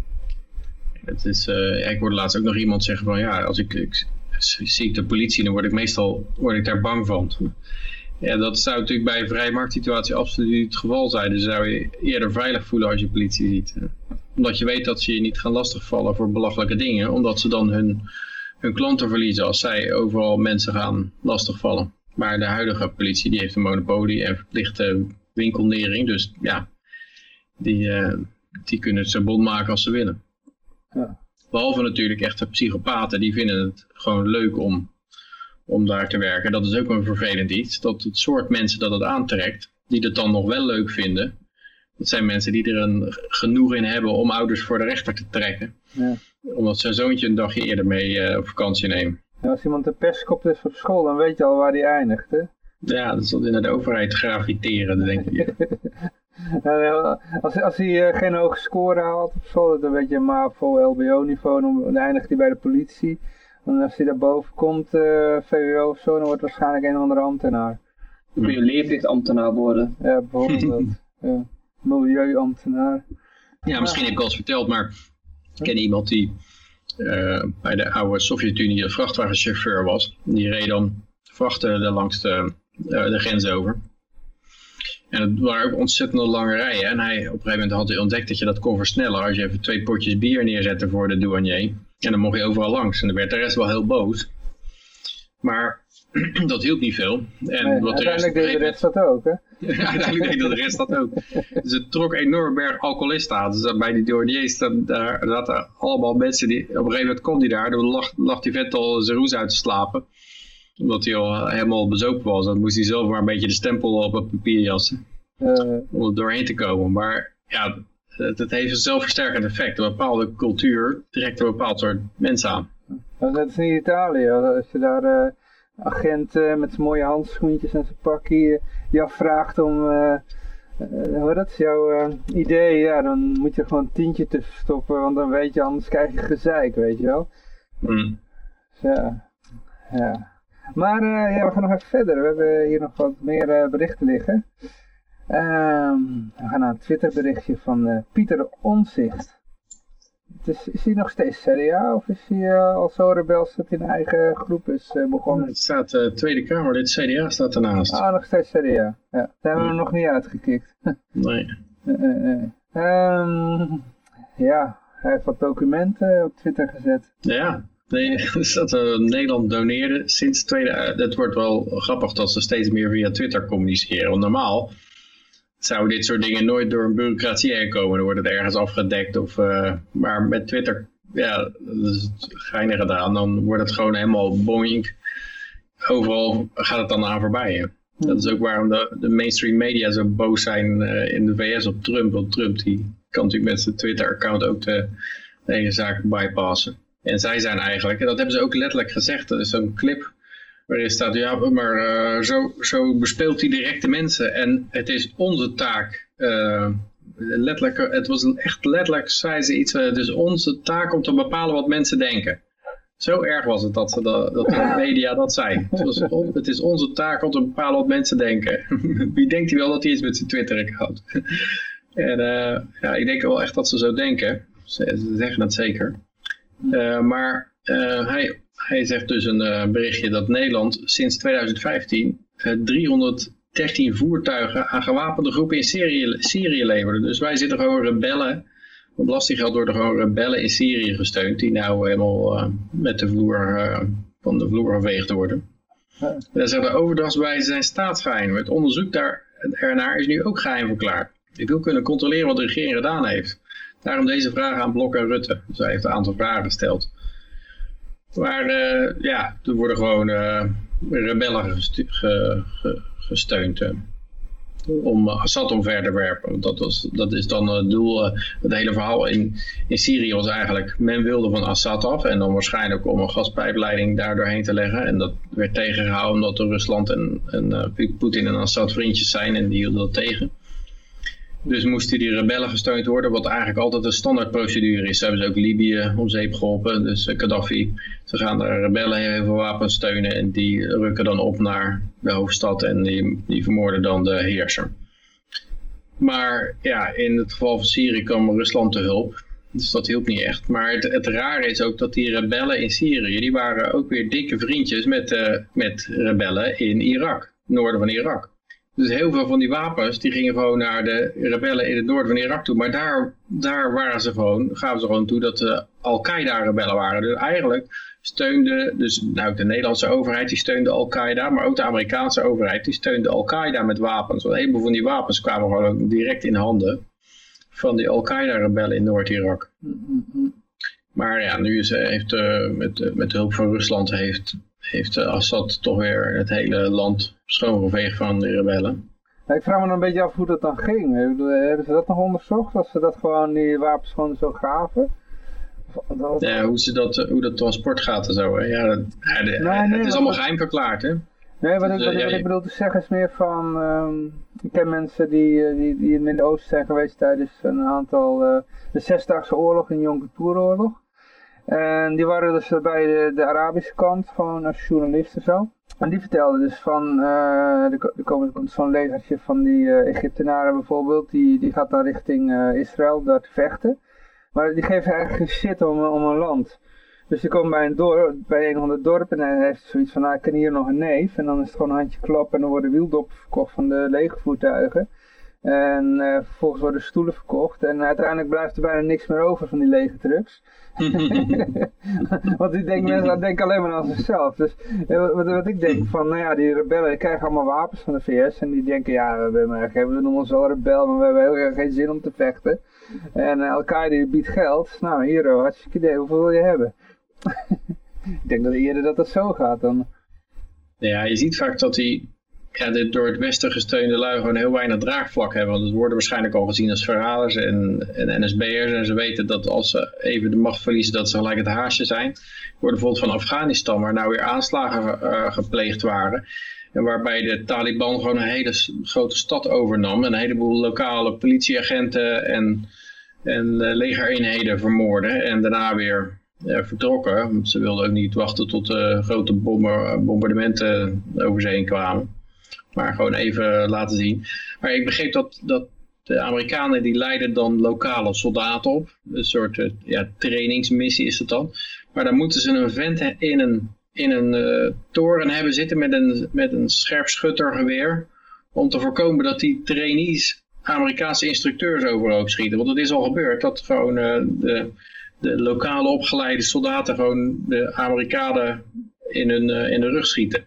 Het is, uh, ik hoorde laatst ook nog iemand zeggen van ja, als ik, ik zie ik de politie, dan word ik meestal word ik daar bang van. Ja, dat zou natuurlijk bij een vrije marktsituatie absoluut het geval zijn. Dus zou je eerder veilig voelen als je politie ziet. Omdat je weet dat ze je niet gaan lastigvallen voor belachelijke dingen. Omdat ze dan hun, hun klanten verliezen als zij overal mensen gaan lastigvallen. Maar de huidige politie die heeft een monopolie en verplichte winkelnering. Dus ja, die, uh, die kunnen het zo bond maken als ze willen. Ja. Behalve natuurlijk echte psychopaten, die vinden het gewoon leuk om, om daar te werken. Dat is ook een vervelend iets. Dat het soort mensen dat het aantrekt, die het dan nog wel leuk vinden. Dat zijn mensen die er een genoeg in hebben om ouders voor de rechter te trekken. Ja. Omdat zijn zoontje een dagje eerder mee uh, op vakantie neemt als iemand een pestkop is op school, dan weet je al waar die eindigt, hè? Ja, dat zal in de overheid graviteren, denk ik. als, als hij uh, geen hoge score haalt op school, dan weet je MAVO, LBO-niveau, dan eindigt hij bij de politie. En als hij daarboven komt, uh, VWO of zo, dan wordt het waarschijnlijk een andere ambtenaar. Dan kun je leerplichtambtenaar worden. Ja, bijvoorbeeld. ja. Milieuambtenaar. Ja, misschien heb ik al eens verteld, maar ik ken iemand die uh, bij de oude Sovjet-Unie een vrachtwagenchauffeur was. Die reed dan vrachten langs de, uh, de grens over. En het waren ook ontzettend lange rijen. En hij, op een gegeven moment had hij ontdekt dat je dat kon versnellen als je even twee potjes bier neerzette voor de douanier. En dan mocht je overal langs. En dan werd de rest wel heel boos. Maar dat hielp niet veel. En nee, wat uiteindelijk de rest, deed de rest dat ook, hè? uiteindelijk deed de rest dat ook. Dus het trok een enorm berg alcoholisten aan. Dus bij die douaniers, daar zaten allemaal mensen die... Op een gegeven moment komt hij daar, dan lag, lag die vent al zijn roes uit te slapen. Omdat hij al helemaal bezopen was. Dan moest hij zelf maar een beetje de stempel op het papier jassen. Uh, om er doorheen te komen. Maar ja, het, het heeft een zelfversterkend effect. Een bepaalde cultuur trekt een bepaald soort mensen aan. Dat is in Italië. Als je daar... Uh agent uh, met zijn mooie handschoentjes en zijn pakje jou vraagt om, uh, uh, hoe dat is jouw idee, ja, dan moet je gewoon een tientje tussen stoppen, want dan weet je, anders krijg je gezeik, weet je wel. Mm. ja, ja. Maar ja, we gaan nog even verder, we hebben hier nog wat meer berichten liggen. Ehm, we gaan naar een Twitter berichtje van Pieter Onzicht. Dus is hij nog steeds CDA of is hij uh, al zo rebels dat hij een eigen groep is uh, begonnen? Het staat uh, Tweede Kamer, dit CDA staat ernaast. Ah, nog steeds CDA. Ja. Daar hebben we hem nog niet uitgekikt. nee. Um, ja, hij heeft wat documenten op Twitter gezet. Ja, nee, er staat Nederland doneerde sinds tweede... Het wordt wel grappig dat ze steeds meer via Twitter communiceren. Want normaal zou dit soort dingen nooit door een bureaucratie heen komen. Dan wordt het ergens afgedekt. Of, uh, maar met Twitter, ja, dat is het geinig gedaan. Dan wordt het gewoon helemaal boink. Overal gaat het dan aan voorbij. Dat is ook waarom de, de mainstream media zo boos zijn uh, in de VS op Trump. Want Trump die kan natuurlijk met zijn Twitter-account ook de, de hele zaak bypassen. En zij zijn eigenlijk, en dat hebben ze ook letterlijk gezegd, er is zo'n clip waarin staat, ja, maar uh, zo, zo bespeelt hij direct de mensen. En het is onze taak, uh, letterlijk, het was echt letterlijk, zei ze iets, uh, het is onze taak om te bepalen wat mensen denken. Zo erg was het dat, ze dat, dat de media dat zei. Het, was het is onze taak om te bepalen wat mensen denken. Wie denkt hij wel dat hij is met zijn Twitter-account? en uh, ja, ik denk wel echt dat ze zo denken. Ze, zeggen dat zeker. Uh, maar uh, hij, hij zegt dus een berichtje dat Nederland sinds 2015 313 voertuigen aan gewapende groepen in Syrië, Syrië leverde. Dus wij zitten gewoon rebellen belastinggeld worden gewoon rebellen in Syrië gesteund, die nou helemaal uh, met de vloer, uh, van de vloer geveegd worden. Ja. Dan zeggen de overdrachtsbewijzen zijn staatsgeheim. Het onderzoek daar, ernaar is nu ook geheim verklaard. Ik wil kunnen controleren wat de regering gedaan heeft. Daarom deze vraag aan Blok en Rutte. Dus hij heeft een aantal vragen gesteld. Maar uh, ja, er worden gewoon rebellen gesteund om Assad omver te werpen. Dat, was, dat is dan het doel. Eh, het hele verhaal in, in Syrië was eigenlijk, men wilde van Assad af en dan waarschijnlijk om een gaspijpleiding daar doorheen te leggen. En dat werd tegengehouden omdat Rusland en, en uh, Poetin en Assad vriendjes zijn en die hielden dat tegen. Dus moesten die rebellen gesteund worden, wat eigenlijk altijd een standaardprocedure is. Ze hebben ze ook Libië om zeep geholpen, dus uh, Gaddafi. Ze gaan de rebellen heel wapens steunen en die rukken dan op naar de hoofdstad en die, die vermoorden dan de heerser. Maar ja, in het geval van Syrië kwam Rusland te hulp. Dus dat hielp niet echt. Maar het, het rare is ook dat die rebellen in Syrië, die waren ook weer dikke vriendjes met, uh, met rebellen in Irak, noorden van Irak. Dus heel veel van die wapens, die gingen gewoon naar de rebellen in het noorden van Irak toe. Maar daar, daar waren ze gewoon, gaven ze gewoon toe dat de Al-Qaeda rebellen waren. Dus eigenlijk steunde, dus nou de Nederlandse overheid die steunde Al-Qaeda, maar ook de Amerikaanse overheid die steunde Al-Qaeda met wapens. Want een heleboel van die wapens kwamen gewoon direct in handen van die Al-Qaeda rebellen in Noord-Irak. Maar ja, nu is, heeft, uh, met, met de hulp van Rusland heeft heeft Assad toch weer het hele land schoongeveegd van de rebellen. ik vraag me dan een beetje af hoe dat dan ging. Hebben ze dat nog onderzocht? Als ze dat gewoon, die wapens gewoon zo gaven? Ja, hoe, ze dat, hoe dat transport gaat en zo. Hè? Ja, dat, nee, nee, het is allemaal geheim verklaard, hè? Nee, wat, ik, dus, wat, ik bedoel te zeggen is meer van... Um, ik ken mensen die, eh, die, die in het Midden-Oosten zijn geweest tijdens een aantal... Uh, de Zesdaagse Oorlog en Yom Kippur-oorlog. En die waren dus bij de, de Arabische kant, gewoon als journalist en zo. En die vertelden dus van, uh, er, komt zo'n legertje van die uh, Egyptenaren bijvoorbeeld, die, die gaat dan richting uh, Israël daar te vechten. Maar die geven eigenlijk geen shit om, om een land. Dus die komen bij een, dorp, bij een van de dorpen en heeft zoiets van, nou ik ken hier nog een neef. En dan is het gewoon een handje klap en dan worden wieldoppen verkocht van de legervoertuigen. En vervolgens worden stoelen verkocht. En uiteindelijk blijft er bijna niks meer over van die lege trucks. Want mensen denken alleen maar aan zichzelf. Dus eh, wat, wat, ik denk van, nou ja, die rebellen krijgen allemaal wapens van de VS. En die denken, ja, we, maar, we noemen ons wel rebel, maar we hebben heel erg geen zin om te vechten. En uh, Al-Qaeda biedt geld. Nou, hier, hartstikke idee, hoeveel wil je hebben? ik denk dat eerder dat het zo gaat dan. Ja, je ziet vaak dat die ja, de door het Westen gesteunde lui gewoon heel weinig draagvlak hebben. Want het worden waarschijnlijk al gezien als verraders en, NSB'ers. En ze weten dat als ze even de macht verliezen, dat ze gelijk het haasje zijn. worden bijvoorbeeld van Afghanistan, waar nou weer aanslagen uh, gepleegd waren. En waarbij de Taliban gewoon een hele grote stad overnam. En een heleboel lokale politieagenten en, en uh, legereenheden vermoorden. En daarna weer uh, vertrokken. Want ze wilden ook niet wachten tot grote bomber, bombardementen over ze heen kwamen. Maar gewoon even laten zien. Maar ik begreep dat, dat de Amerikanen die leiden dan lokale soldaten op. Een soort eh, ja, trainingsmissie is het dan. Maar dan moeten ze een vent in een, in een uh, toren hebben zitten met een, met een scherpschuttergeweer. Om te voorkomen dat die trainees Amerikaanse instructeurs overhoop schieten. Want het is al gebeurd dat gewoon uh, de, de lokale opgeleide soldaten gewoon de Amerikanen in hun, in de rug schieten.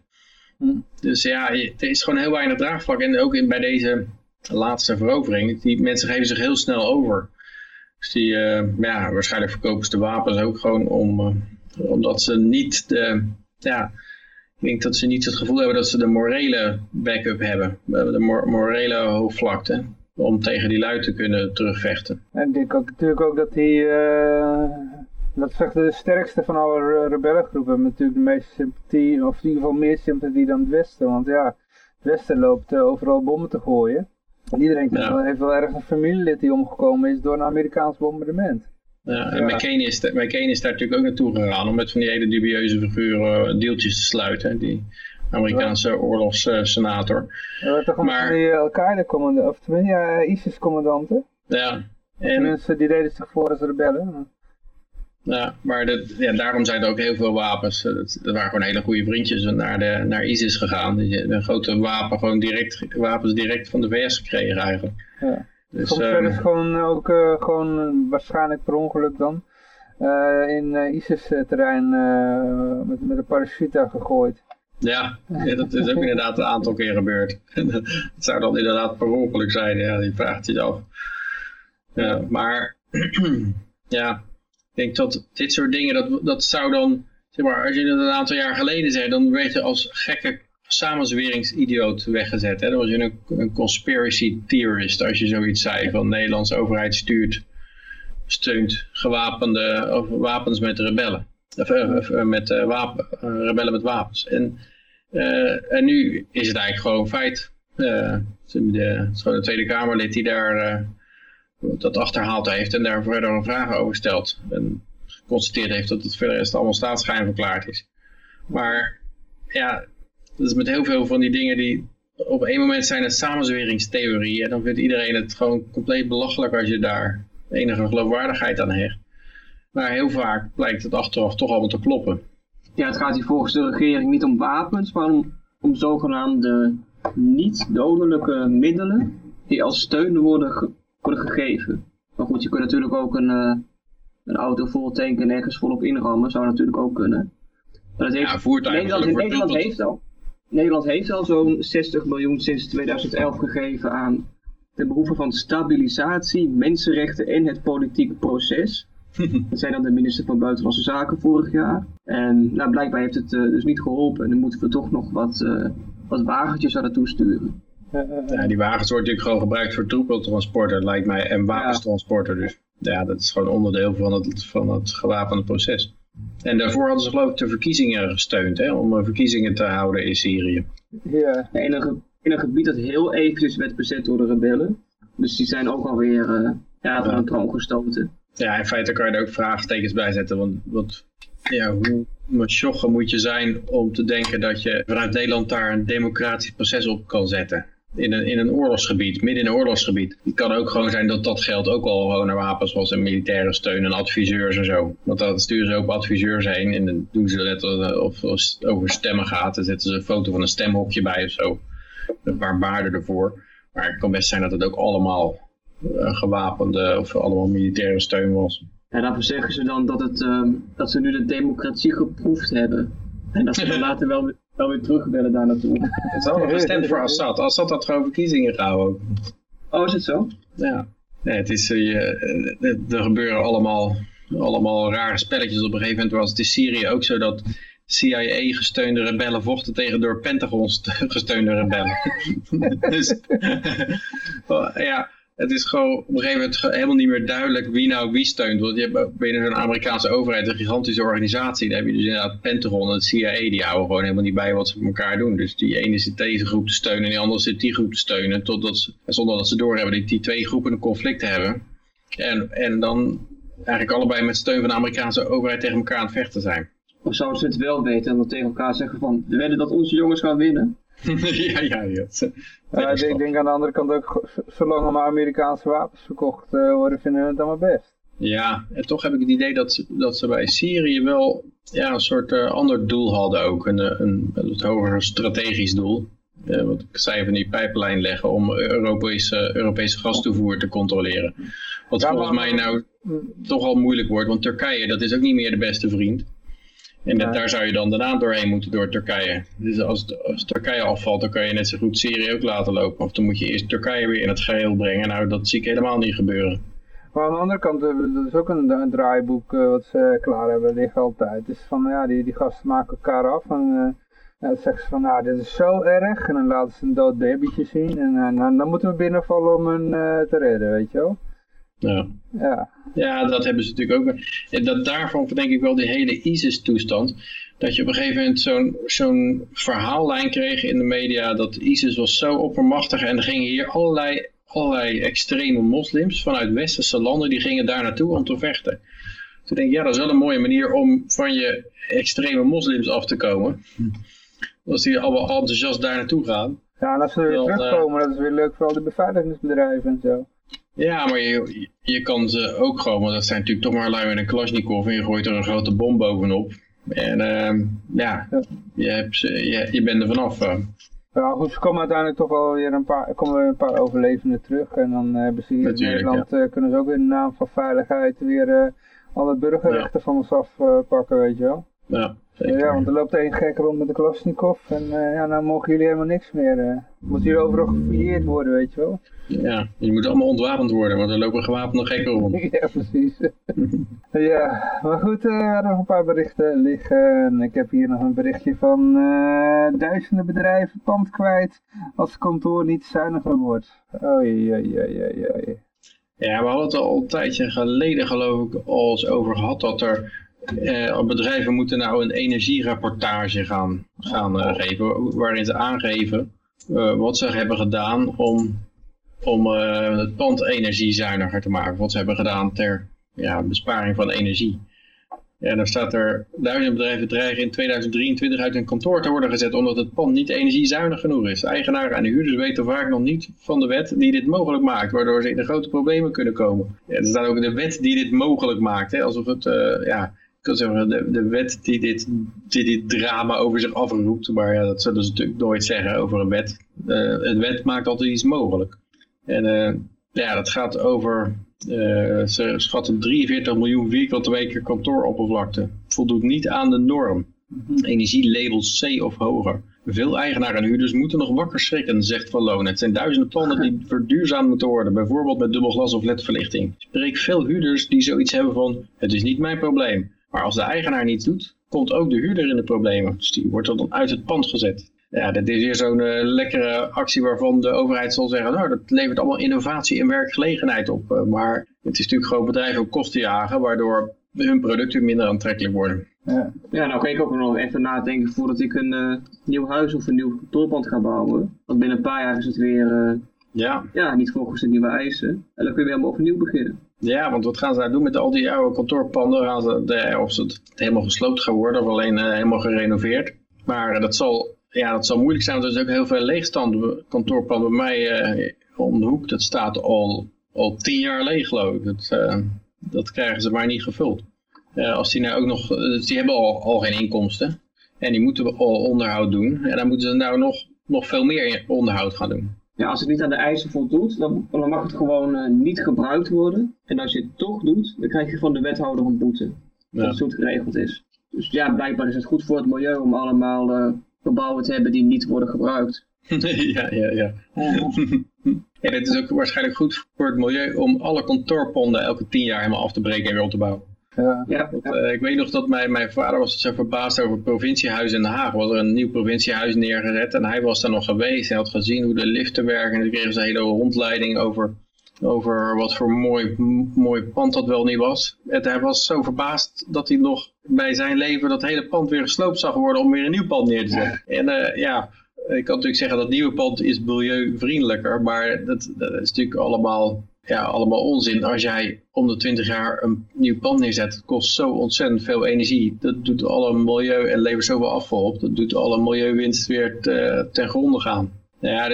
Dus ja, er is gewoon heel weinig draagvlak. En ook in, bij deze laatste verovering, die mensen geven zich heel snel over. Dus die, uh, ja, waarschijnlijk verkopen ze de wapens ook gewoon om, uh, omdat ze niet de, ja, ik denk dat ze niet het gevoel hebben dat ze de morele backup hebben. De morele hoofdvlakte. Om tegen die lui te kunnen terugvechten. En ik denk ook, natuurlijk ook dat die, uh, dat is echt de sterkste van alle rebellengroepen. Natuurlijk de meeste sympathie, of in ieder geval meer sympathie dan het Westen. Want ja, het Westen loopt uh, overal bommen te gooien. En iedereen heeft wel ergens een familielid die omgekomen is door een Amerikaans bombardement. Ja, en McCain, is, McCain is daar natuurlijk ook naartoe gegaan om met van die hele dubieuze figuren deeltjes te sluiten. Die Amerikaanse oorlogssenator. Er werd toch Maar- die eh, Al-Qaeda-commandanten, of tenminste ja, ISIS-commandanten. Ja, En... Mensen die deden zich voor als rebellen. Ja maar dat, ja, daarom zijn er ook heel veel wapens. eh, Dat, dat waren gewoon hele goede vriendjes naar, de, naar ISIS gegaan. Die een grote wapen, gewoon direct, wapens direct van de VS gekregen eigenlijk. Ja. Dus, Soms ehm, werden ze gewoon ook eh, gewoon eh, waarschijnlijk per ongeluk dan in ISIS-terrein met, met een parachute gegooid. Ja, ja, dat is ook inderdaad een aantal keer gebeurd. dat zou dan inderdaad per ongeluk zijn, ja, die vraagt zich af. Ja, maar ja, denk dat dit soort dingen, dat, dat zou dan, zeg maar, als je het een aantal jaar geleden zei, dan werd je als gekke samenzweringsidioot weggezet. Hè? Dan was je een, een conspiracy theorist als je zoiets zei van de Nederlandse overheid stuurt, steunt gewapende of wapens met rebellen. Of, eh, eh, met eh, wapen, rebellen met wapens. En, en nu is het eigenlijk gewoon feit. Eh, de, een Tweede Kamerlid die daar dat achterhaald heeft en daar verder een vraag over stelt. En geconstateerd heeft dat het verder rest allemaal staatsgeheim verklaard is. Maar ja, dat is met heel veel van die dingen die op één moment zijn het samenzweringstheorieën. En dan vindt iedereen het gewoon compleet belachelijk als je daar enige geloofwaardigheid aan hecht. Maar heel vaak blijkt het achteraf toch allemaal te kloppen. Ja, het gaat hier volgens de regering niet om wapens, maar om, om zogenaamde niet-dodelijke middelen die als steun worden, worden gegeven. Maar goed, je kunt natuurlijk ook een, eh, een auto vol tanken en ergens volop inrammen, zou natuurlijk ook kunnen. Maar dat heeft, Ja, voertuigen Nederland, Nederland, heeft al, Nederland heeft al zo'n 60 miljoen sinds 2011 gegeven aan de behoeve van stabilisatie, mensenrechten en het politiek proces. Dat zijn dan de minister van Buitenlandse Zaken vorig jaar. En nou, blijkbaar heeft het eh, dus niet geholpen. En dan moeten we toch nog wat, eh, wat wagentjes aan naartoe sturen. Ja, die wagens worden natuurlijk gewoon gebruikt voor troepeltransporter, lijkt mij, en wapenstransporter. Dus ja, dat is gewoon onderdeel van het, van het gewapende proces. En daarvoor hadden ze geloof ik de verkiezingen gesteund, hè, om eh, verkiezingen te houden in Syrië. ja. In een, ge- in een gebied dat heel eventjes werd bezet door de rebellen. Dus die zijn ook alweer eh ja, van Ja. de troon gestoten. Ja, in feite kan je er ook vraagtekens bij zetten, want wat, ja, hoe machochen moet je zijn om te denken dat je vanuit Nederland daar een democratisch proces op kan zetten. In een, in een oorlogsgebied, midden in een oorlogsgebied. Het kan ook gewoon zijn dat dat geld ook al gewoon naar wapens was en militaire steun en adviseurs en zo. Want dan sturen ze ook adviseurs heen en dan doen ze net eh, of als het over stemmen gaat, dan zetten ze een foto van een stemhokje bij of zo. Een paar baarden ervoor. Maar het kan best zijn dat het ook allemaal eh, gewapende of allemaal militaire steun was. En daarvoor zeggen ze dan dat, het, ehm, dat ze nu de democratie geproefd hebben. En dat ze dan later wel, weer- wel weer terug willen daar naartoe. Het is allemaal gestemd voor Assad. Assad had gewoon verkiezingen gehouden. Oh, is het zo? Ja. Nee, het is, eh, je, eh, er gebeuren allemaal, allemaal rare spelletjes. Op een gegeven moment was het in Syrië ook zo dat CIA-gesteunde rebellen vochten tegen door Pentagon st- gesteunde rebellen. dus ja, het is gewoon op een gegeven moment helemaal niet meer duidelijk wie nou wie steunt. Want je hebt binnen zo'n Amerikaanse overheid een gigantische organisatie. Daar heb je dus inderdaad Pentagon en het CIA. Die houden gewoon helemaal niet bij wat ze met elkaar doen. Dus die ene zit deze groep te steunen en die andere zit die groep te steunen. Totdat ze, zonder dat ze doorhebben dat die twee groepen een conflict hebben. En, en dan eigenlijk allebei met steun van de Amerikaanse overheid tegen elkaar aan het vechten zijn. Of zouden ze het wel weten en dan tegen elkaar zeggen van... We willen dat onze jongens gaan winnen. ja, ja, ja. Ik, ik denk aan de andere kant ook, zolang er maar Amerikaanse wapens verkocht eh, worden, vinden we het allemaal best. Ja, en toch heb ik het idee dat ze, dat ze bij Syrië wel ja, een soort eh, ander doel hadden ook. Een, eh, een, een hoger strategisch doel. Eh, wat ik zei van die pijplijn leggen om Europese, Europese gastoevoer te controleren. Wat Ja, volgens mij nou toch al moeilijk wordt, want Turkije dat is ook niet meer de beste vriend. En dat, daar zou je dan daarna doorheen moeten door Turkije. Dus als, als Turkije afvalt, dan kan je net zo goed Syrië ook laten lopen. Of dan moet je eerst Turkije weer in het geheel brengen. Nou, dat zie ik helemaal niet gebeuren. Maar aan de andere kant, eh, dat is ook een, een draaiboek eh, wat ze klaar hebben liggen altijd. Het is van, ja, die, die gasten maken elkaar af en eh, ja, dan zeggen ze van, nou, dit is zo erg. En dan laten ze een dood babytje zien en eh, dan, dan moeten we binnenvallen om hen eh, te redden, weet je wel. Ja. Ja, Ja, dat hebben ze natuurlijk ook. En dat daarvan denk ik wel die hele ISIS-toestand. Dat je op een gegeven moment zo'n zo'n verhaallijn kreeg in de media. Dat ISIS was zo oppermachtig. En er gingen hier allerlei allerlei extreme moslims vanuit westerse landen, die gingen daar naartoe om te vechten. Toen denk ik, ja, dat is wel een mooie manier om van je extreme moslims af te komen. Als die allemaal enthousiast daar naartoe gaan. Ja, en als ze weer terugkomen, dat is weer leuk voor al die beveiligingsbedrijven en zo. Ja, maar je, je kan ze ook gewoon, want dat zijn natuurlijk toch maar lui met een Kalashnikov en je gooit er een grote bom bovenop. En ehm, ja, je, hebt, ze- je, je bent er vanaf. eh. Ja, goed, er komen uiteindelijk toch wel weer een paar, komen weer een paar overlevenden terug. En dan eh, hebben ze hier in Nederland, eh, kunnen ze ook in de naam van veiligheid weer alle burgerrechten van ons afpakken, weet je wel. Ja, zeker. Ja, want er loopt één gek rond met de Kalashnikov en eh, ja, nou mogen jullie helemaal niks meer. eh. Moet hier overal gefouilleerd worden, weet je wel. Ja, je moet allemaal ontwapend worden, want er lopen gewapende gekken rond. ja, precies. ja, maar goed, eh, we hadden nog een paar berichten liggen. En ik heb hier nog een berichtje van eh, duizenden bedrijven pand kwijt als het kantoor niet zuiniger wordt. Oei, oei, oei, oei, oei. Ja, we hadden het al een tijdje geleden geloof ik al eens over gehad dat er eh, bedrijven moeten nou een energierapportage gaan, gaan eh, geven, waarin ze aangeven eh, wat ze hebben gedaan om, om eh, het pand energiezuiniger te maken. Wat ze hebben gedaan ter ja, besparing van energie. Ja, dan staat er duizend bedrijven dreigen in 2023 uit hun kantoor te worden gezet omdat het pand niet energiezuinig genoeg is. Eigenaren en de huurders weten vaak nog niet van de wet die dit mogelijk maakt, waardoor ze in grote problemen kunnen komen. Ja, er staat ook de wet die dit mogelijk maakt, hè, alsof het, ja, kan zeggen, de, de wet die dit, die dit drama over zich afroept, maar ja, dat zullen ze natuurlijk nooit zeggen over een wet. Een wet maakt altijd iets mogelijk. En eh, ja, dat gaat over, eh, ze schatten 43 miljoen vierkante meter kantooroppervlakte. Voldoet niet aan de norm. Energielabel C of hoger. Veel eigenaren en huurders moeten nog wakker schrikken, zegt Van Loon. Het zijn duizenden plannen die verduurzaamd moeten worden, bijvoorbeeld met dubbel glas of ledverlichting. Ik spreek veel huurders die zoiets hebben van, het is niet mijn probleem. Maar als de eigenaar niets doet, komt ook de huurder in de problemen. Dus die wordt dan uit het pand gezet. Ja, dat is weer zo'n eh, lekkere actie waarvan de overheid zal zeggen, nou, dat levert allemaal innovatie en werkgelegenheid op. Eh, maar het is natuurlijk gewoon bedrijven op kosten jagen, waardoor hun producten minder aantrekkelijk worden. Ja. Ja, nou ga ik ook nog even nadenken voordat ik een eh, nieuw huis of een nieuw kantoorpand ga bouwen. Want binnen een paar jaar is het weer eh, Ja, ja, niet volgens de nieuwe eisen. En dan kun je weer helemaal overnieuw beginnen. Ja, want wat gaan ze nou doen met al die oude kantoorpanden? De, of ze het helemaal gesloopt gaan worden of alleen eh, helemaal gerenoveerd? Maar eh, dat zal, ja, dat zal moeilijk zijn, want er is ook heel veel leegstand. Kantoorpand bij mij eh, om de hoek, dat staat al, al tien jaar leeg geloof ik. Dat, eh, krijgen ze maar niet gevuld. Eh, als die nou ook nog, eh, die hebben al, al geen inkomsten. En die moeten al onderhoud doen. En dan moeten ze nou nog, nog veel meer onderhoud gaan doen. Ja, als het niet aan de eisen voldoet, dan, dan mag het gewoon eh, niet gebruikt worden. En als je het toch doet, dan krijg je van de wethouder een boete. Ja. Dat het zo geregeld is. Dus ja, blijkbaar is het goed voor het milieu om allemaal eh, gebouwen te hebben die niet worden gebruikt. ja, ja, ja. En het is ook waarschijnlijk goed voor het milieu om alle kantoorpanden elke tien jaar helemaal af te breken en weer op te bouwen. Ja. Ja, Want, eh, ik weet nog dat mijn, mijn vader was zo verbaasd over het provinciehuis in Den Haag. Was er een nieuw provinciehuis neergezet en hij was daar nog geweest. Hij had gezien hoe de liften werken en toen kregen ze een hele rondleiding over, over wat voor mooi, mooi pand dat wel niet was. En hij was zo verbaasd dat hij nog bij zijn leven dat hele pand weer gesloopt zag worden om weer een nieuw pand neer te zetten. En eh, ja, ik kan natuurlijk zeggen dat het nieuwe pand is milieuvriendelijker, maar dat, dat is natuurlijk allemaal, ja, allemaal onzin. Als jij om de 20 jaar een nieuw pand neerzet, het kost zo ontzettend veel energie. Dat doet alle milieu en levert zoveel afval op. Dat doet alle milieuwinst weer te- ten gronde gaan. Nou Ja,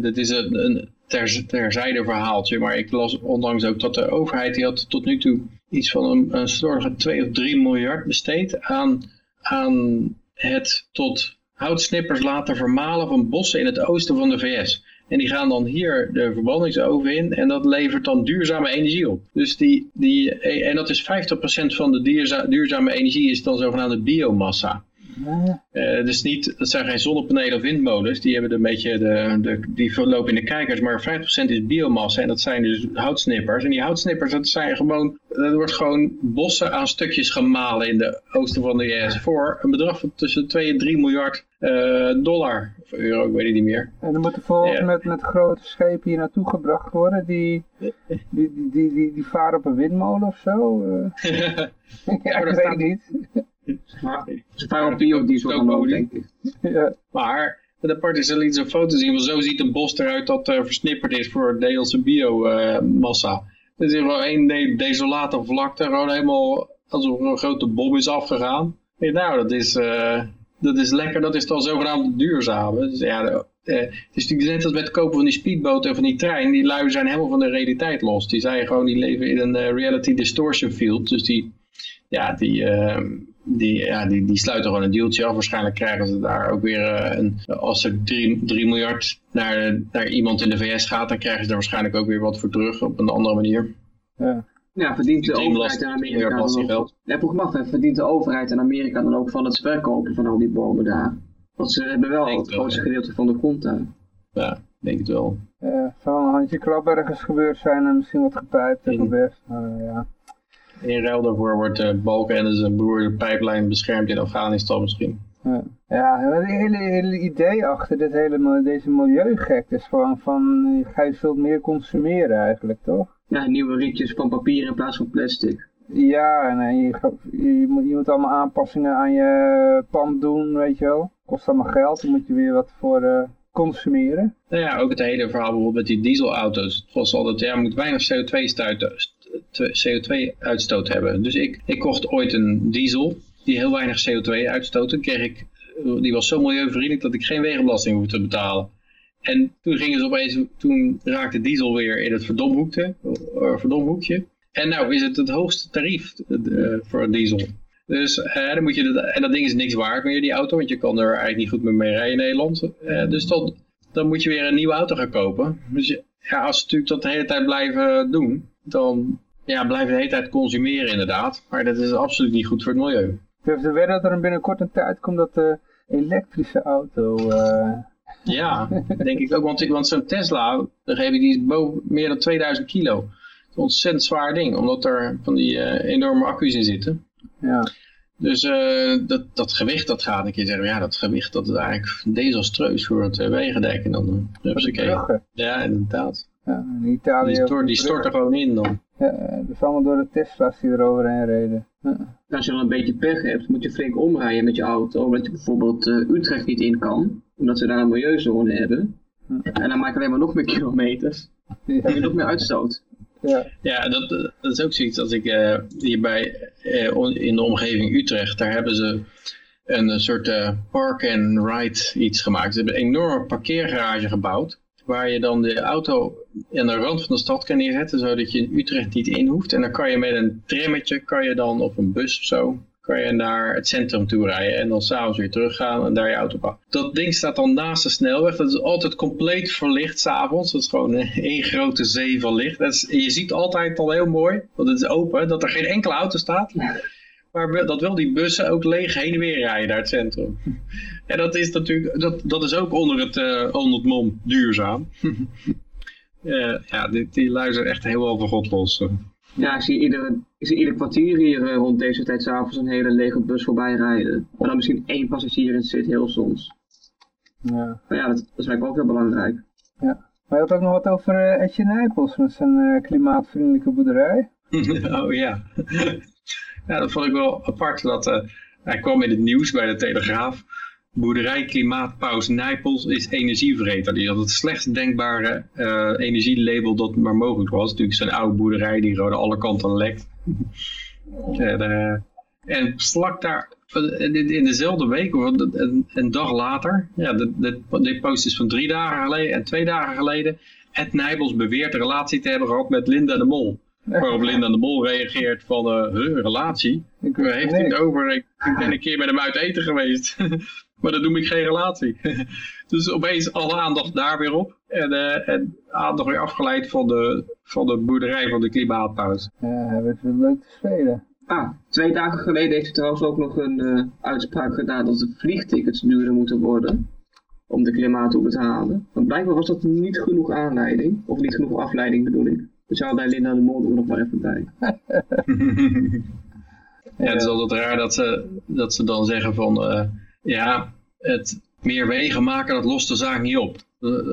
dit, is een, een ter, terzijde verhaaltje, maar ik las ondanks ook dat de overheid die had tot nu toe iets van een, een slordige 2 of 3 miljard besteed aan, aan het tot houtsnippers laten vermalen van bossen in het oosten van de VS. En die gaan dan hier de verbrandingsoven in en dat levert dan duurzame energie op. Dus die, die, en dat is 50% van de duurza- duurzame energie is dan zogenaamde biomassa. Eh, dus niet, dat zijn geen zonnepanelen of windmolens, die hebben een beetje de, de, die verlopen in de kijkers, maar 5% is biomassa en dat zijn dus houtsnippers. En die houtsnippers, dat zijn gewoon, dat wordt gewoon bossen aan stukjes gemalen in de oosten van de VS voor een bedrag van tussen 2 en 3 miljard eh, dollar, of euro, ik weet het niet meer. En dan moeten volgens Ja. met, met grote schepen hier naartoe gebracht worden. Die, die, die, die, die, die varen op een windmolen of zo. eh. ja, dat ik weet niet. Maar ze varen op biodiesel dan ook, denk ik. Ja. Maar Het apart is, er liet zo'n foto zien, want zo ziet een bos eruit dat uh, versnipperd is voor Nederlandse biomassa. Uh, er is gewoon één de desolate vlakte, gewoon helemaal alsof er een grote bom is afgegaan. En nou, dat is, uh, dat is lekker, dat is dan zogenaamd duurzaam. Dus ja, uh, het is natuurlijk net als met het kopen van die speedboot en van die trein. Die lui zijn helemaal van de realiteit los. Die zijn gewoon, die leven in een reality distortion field. Dus die, ja, die, uh, die, ja, die, die sluiten gewoon een deeltje af. Waarschijnlijk krijgen ze daar ook weer uh, een, als er 3 miljard naar, naar iemand in de VS gaat, dan krijgen ze daar waarschijnlijk ook weer wat voor terug op een andere manier. Ja. Ja, verdient de overheid in Amerika dan ook, ja, me af, verdient de overheid in Amerika dan ook van het verkopen van al die bomen daar? Want ze hebben wel het grootste gedeelte van de grond daar. Ja, denk het wel. Ja, zal een handje klap ergens gebeurd zijn en misschien wat gepijpt en best. Uh, ja. In ruil daarvoor wordt uh, Balken en zijn broer de pijplijn beschermd in Afghanistan misschien. Ja, ja het hele, hele idee achter dit hele, deze milieugek is gewoon van, je zult meer consumeren eigenlijk, toch? Ja, nieuwe rietjes van papier in plaats van plastic. Ja, en je, je, moet, je moet allemaal aanpassingen aan je pand doen, weet je wel. Kost allemaal geld, dan moet je weer wat voor uh, consumeren. Nou ja, ook het hele verhaal bijvoorbeeld met die dieselauto's. Het was altijd, ja, moet weinig CO2-uitstoot hebben. Dus ik, ik kocht ooit een diesel die heel weinig CO2 uitstootte. Kreeg ik, die was zo milieuvriendelijk dat ik geen wegenbelasting hoefde te betalen. En toen gingen ze opeens, toen raakte diesel weer in het verdomhoekje. verdomhoekje. En nou is het het hoogste tarief uh, voor diesel. Dus dan moet je dat, en dat ding is niks waard meer, die auto, want je kan er eigenlijk niet goed mee rijden in Nederland. Uh, dus dan, dan moet je weer een nieuwe auto gaan kopen. Dus ja, als ze natuurlijk dat de hele tijd blijven doen, dan ja, blijven de hele tijd consumeren inderdaad. Maar dat is absoluut niet goed voor het milieu. Durf te wedden dat er binnenkort een tijd komt dat de elektrische auto... Ja, denk ik ook. Want, want zo'n Tesla, die is boven meer dan 2000 kilo. Een ontzettend zwaar ding, omdat er van die uh, enorme accu's in zitten. Ja. Dus uh, dat, dat gewicht, dat gaat een keer zeggen, ja, dat gewicht, dat is eigenlijk desastreus voor het uh, wegendek. En dan hebben ze gekeken. Ja, inderdaad. Ja, in Italië die, stort, die stort er gewoon in dan. Ja, dat is allemaal door de Tesla's die er overheen reden. Ja. Als je dan een beetje pech hebt, moet je flink omrijden met je auto. Omdat je bijvoorbeeld Utrecht niet in kan omdat ze daar een milieuzone hebben. En dan maak je alleen maar nog meer kilometers. Ja. En je nog meer uitstoot. Ja, dat, dat is ook zoiets als ik uh, hierbij uh, in de omgeving Utrecht, daar hebben ze een soort uh, park and ride iets gemaakt. Ze hebben een enorme parkeergarage gebouwd, waar je dan de auto aan de rand van de stad kan neerzetten, zodat je in Utrecht niet in hoeft. En dan kan je met een trammetje, kan je dan op een bus of zo, kan je naar het centrum toe rijden en dan s'avonds weer teruggaan en daar je auto pakken. Dat ding staat dan naast de snelweg. Dat is altijd compleet verlicht s'avonds. Dat is gewoon één grote zee van licht. Dat is, je ziet altijd al heel mooi, want het is open, dat er geen enkele auto staat. Maar dat wel die bussen ook leeg heen en weer rijden naar het centrum. En dat is natuurlijk, dat, dat is ook onder het, uh, onder het mom duurzaam. uh, ja, die, die luisteren echt heel over God los. Ja, ik zie ieder, ik zie ieder kwartier hier uh, rond deze tijd s'avonds een hele lege bus voorbij rijden. Maar dan misschien één passagier in zit, heel soms. Ja. Maar ja, dat, dat is eigenlijk ook heel belangrijk. Ja. Maar je had ook nog wat over uh, Etje Nijpels met zijn uh, klimaatvriendelijke boerderij. oh ja. ja, dat vond ik wel apart. Dat, hij kwam in het nieuws bij de Telegraaf boerderij Klimaatpaus Nijpels is energievreter. Die had het slechtst denkbare uh, energielabel dat maar mogelijk was. Natuurlijk zijn oude boerderij die rode alle kanten lekt. en, uh, en vlak daar, in dezelfde week, of een, een dag later, ja, de, post is van drie dagen geleden en twee dagen geleden, Ed Nijpels beweert een relatie te hebben gehad met Linda de Mol. Waarop Linda de Mol reageert van, uh, relatie? Heeft hij het over? Ik ben een keer met hem uit eten geweest. Maar dan noem ik geen relatie. dus opeens alle aandacht daar weer op. En, uh, en aandacht weer afgeleid van de, van de boerderij van de klimaatpauze. Ja, hebben het wel leuk te spelen. Ah, twee dagen geleden heeft hij trouwens ook nog een uh, uitspraak gedaan dat de vliegtickets duurder moeten worden. Om de klimaatdoelen te halen. Want blijkbaar was dat niet genoeg aanleiding. Of niet genoeg afleiding bedoel ik. Dus zou bij Linda de Mol er nog maar even bij. ja, het is altijd raar dat ze, dat ze dan zeggen van... Uh, ja, het meer wegen maken, dat lost de zaak niet op.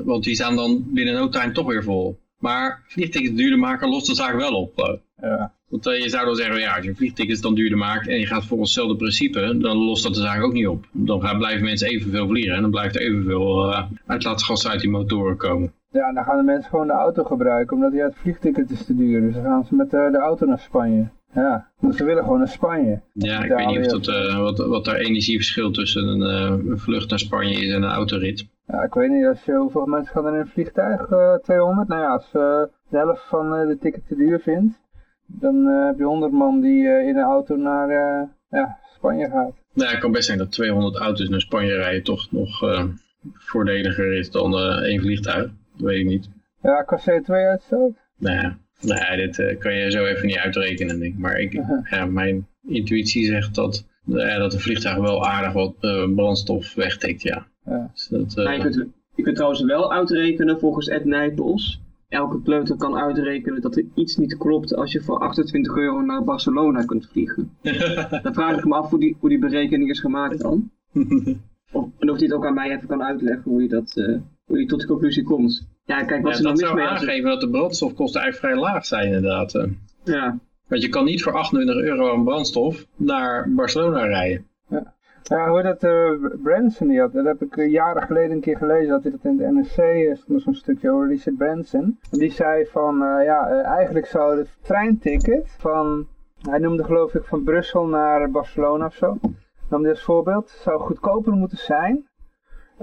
Want die staan dan binnen no time toch weer vol. Maar vliegtickets duurder maken lost de zaak wel op. eh. Ja. Want eh, je zou dan zeggen, ja, als je vliegtickets dan duurder maakt en je gaat volgens hetzelfde principe, dan lost dat de zaak ook niet op. Dan gaan, blijven mensen evenveel vliegen en dan blijft er evenveel uh, uitlaatgas uit die motoren komen. Ja, dan gaan de mensen gewoon de auto gebruiken, omdat ja, het vliegticket is te duur. Dus dan gaan ze met de, de auto naar Spanje. Ja, want ze willen gewoon naar Spanje. Ja, ik weet niet of dat, eh, wat, wat daar energieverschil tussen een, eh, een vlucht naar Spanje is en een autorit. Ja, ik weet niet, als je, hoeveel mensen gaan er in een vliegtuig? Eh 200? Nou ja, als eh, de helft van eh, de ticket te duur vindt, dan eh, heb je 100 man die eh, in een auto naar eh, ja, Spanje gaat. Nou, het kan best zijn dat 200 auto's naar Spanje rijden toch nog eh, voordeliger is dan eh, één vliegtuig. Dat weet ik niet. Ja, qua CO2-uitstoot? Nou ja, nee, dit eh, kan je zo even niet uitrekenen. Denk ik. Maar ik, ja, mijn intuïtie zegt dat, eh, dat een vliegtuig wel aardig wat eh, brandstof wegtikt, ja. Ja. Dus dat, eh, je, kunt, je kunt trouwens wel uitrekenen volgens Ed Nijpels. Elke kleuter kan uitrekenen dat er iets niet klopt als je voor 28 euro naar Barcelona kunt vliegen. Dan vraag ik me af hoe die, hoe die berekening is gemaakt dan. Of, en of hij het ook aan mij even kan uitleggen hoe je, dat, eh, hoe je tot die conclusie komt. Ja, kijk, wat ja, er dat mis zou aangeven dat de brandstofkosten eigenlijk vrij laag zijn inderdaad. Ja, Want je kan niet voor 28 euro aan brandstof naar Barcelona rijden. Ja, hoe dat eh, Branson die had, dat heb ik eh, jaren geleden een keer gelezen, dat hij dat in de NRC, er stond zo'n stukje over Richard Branson. En die zei van, eh, ja, eigenlijk zou het treinticket van, hij noemde geloof ik van Brussel naar Barcelona of zo, nam hij als voorbeeld, zou goedkoper moeten zijn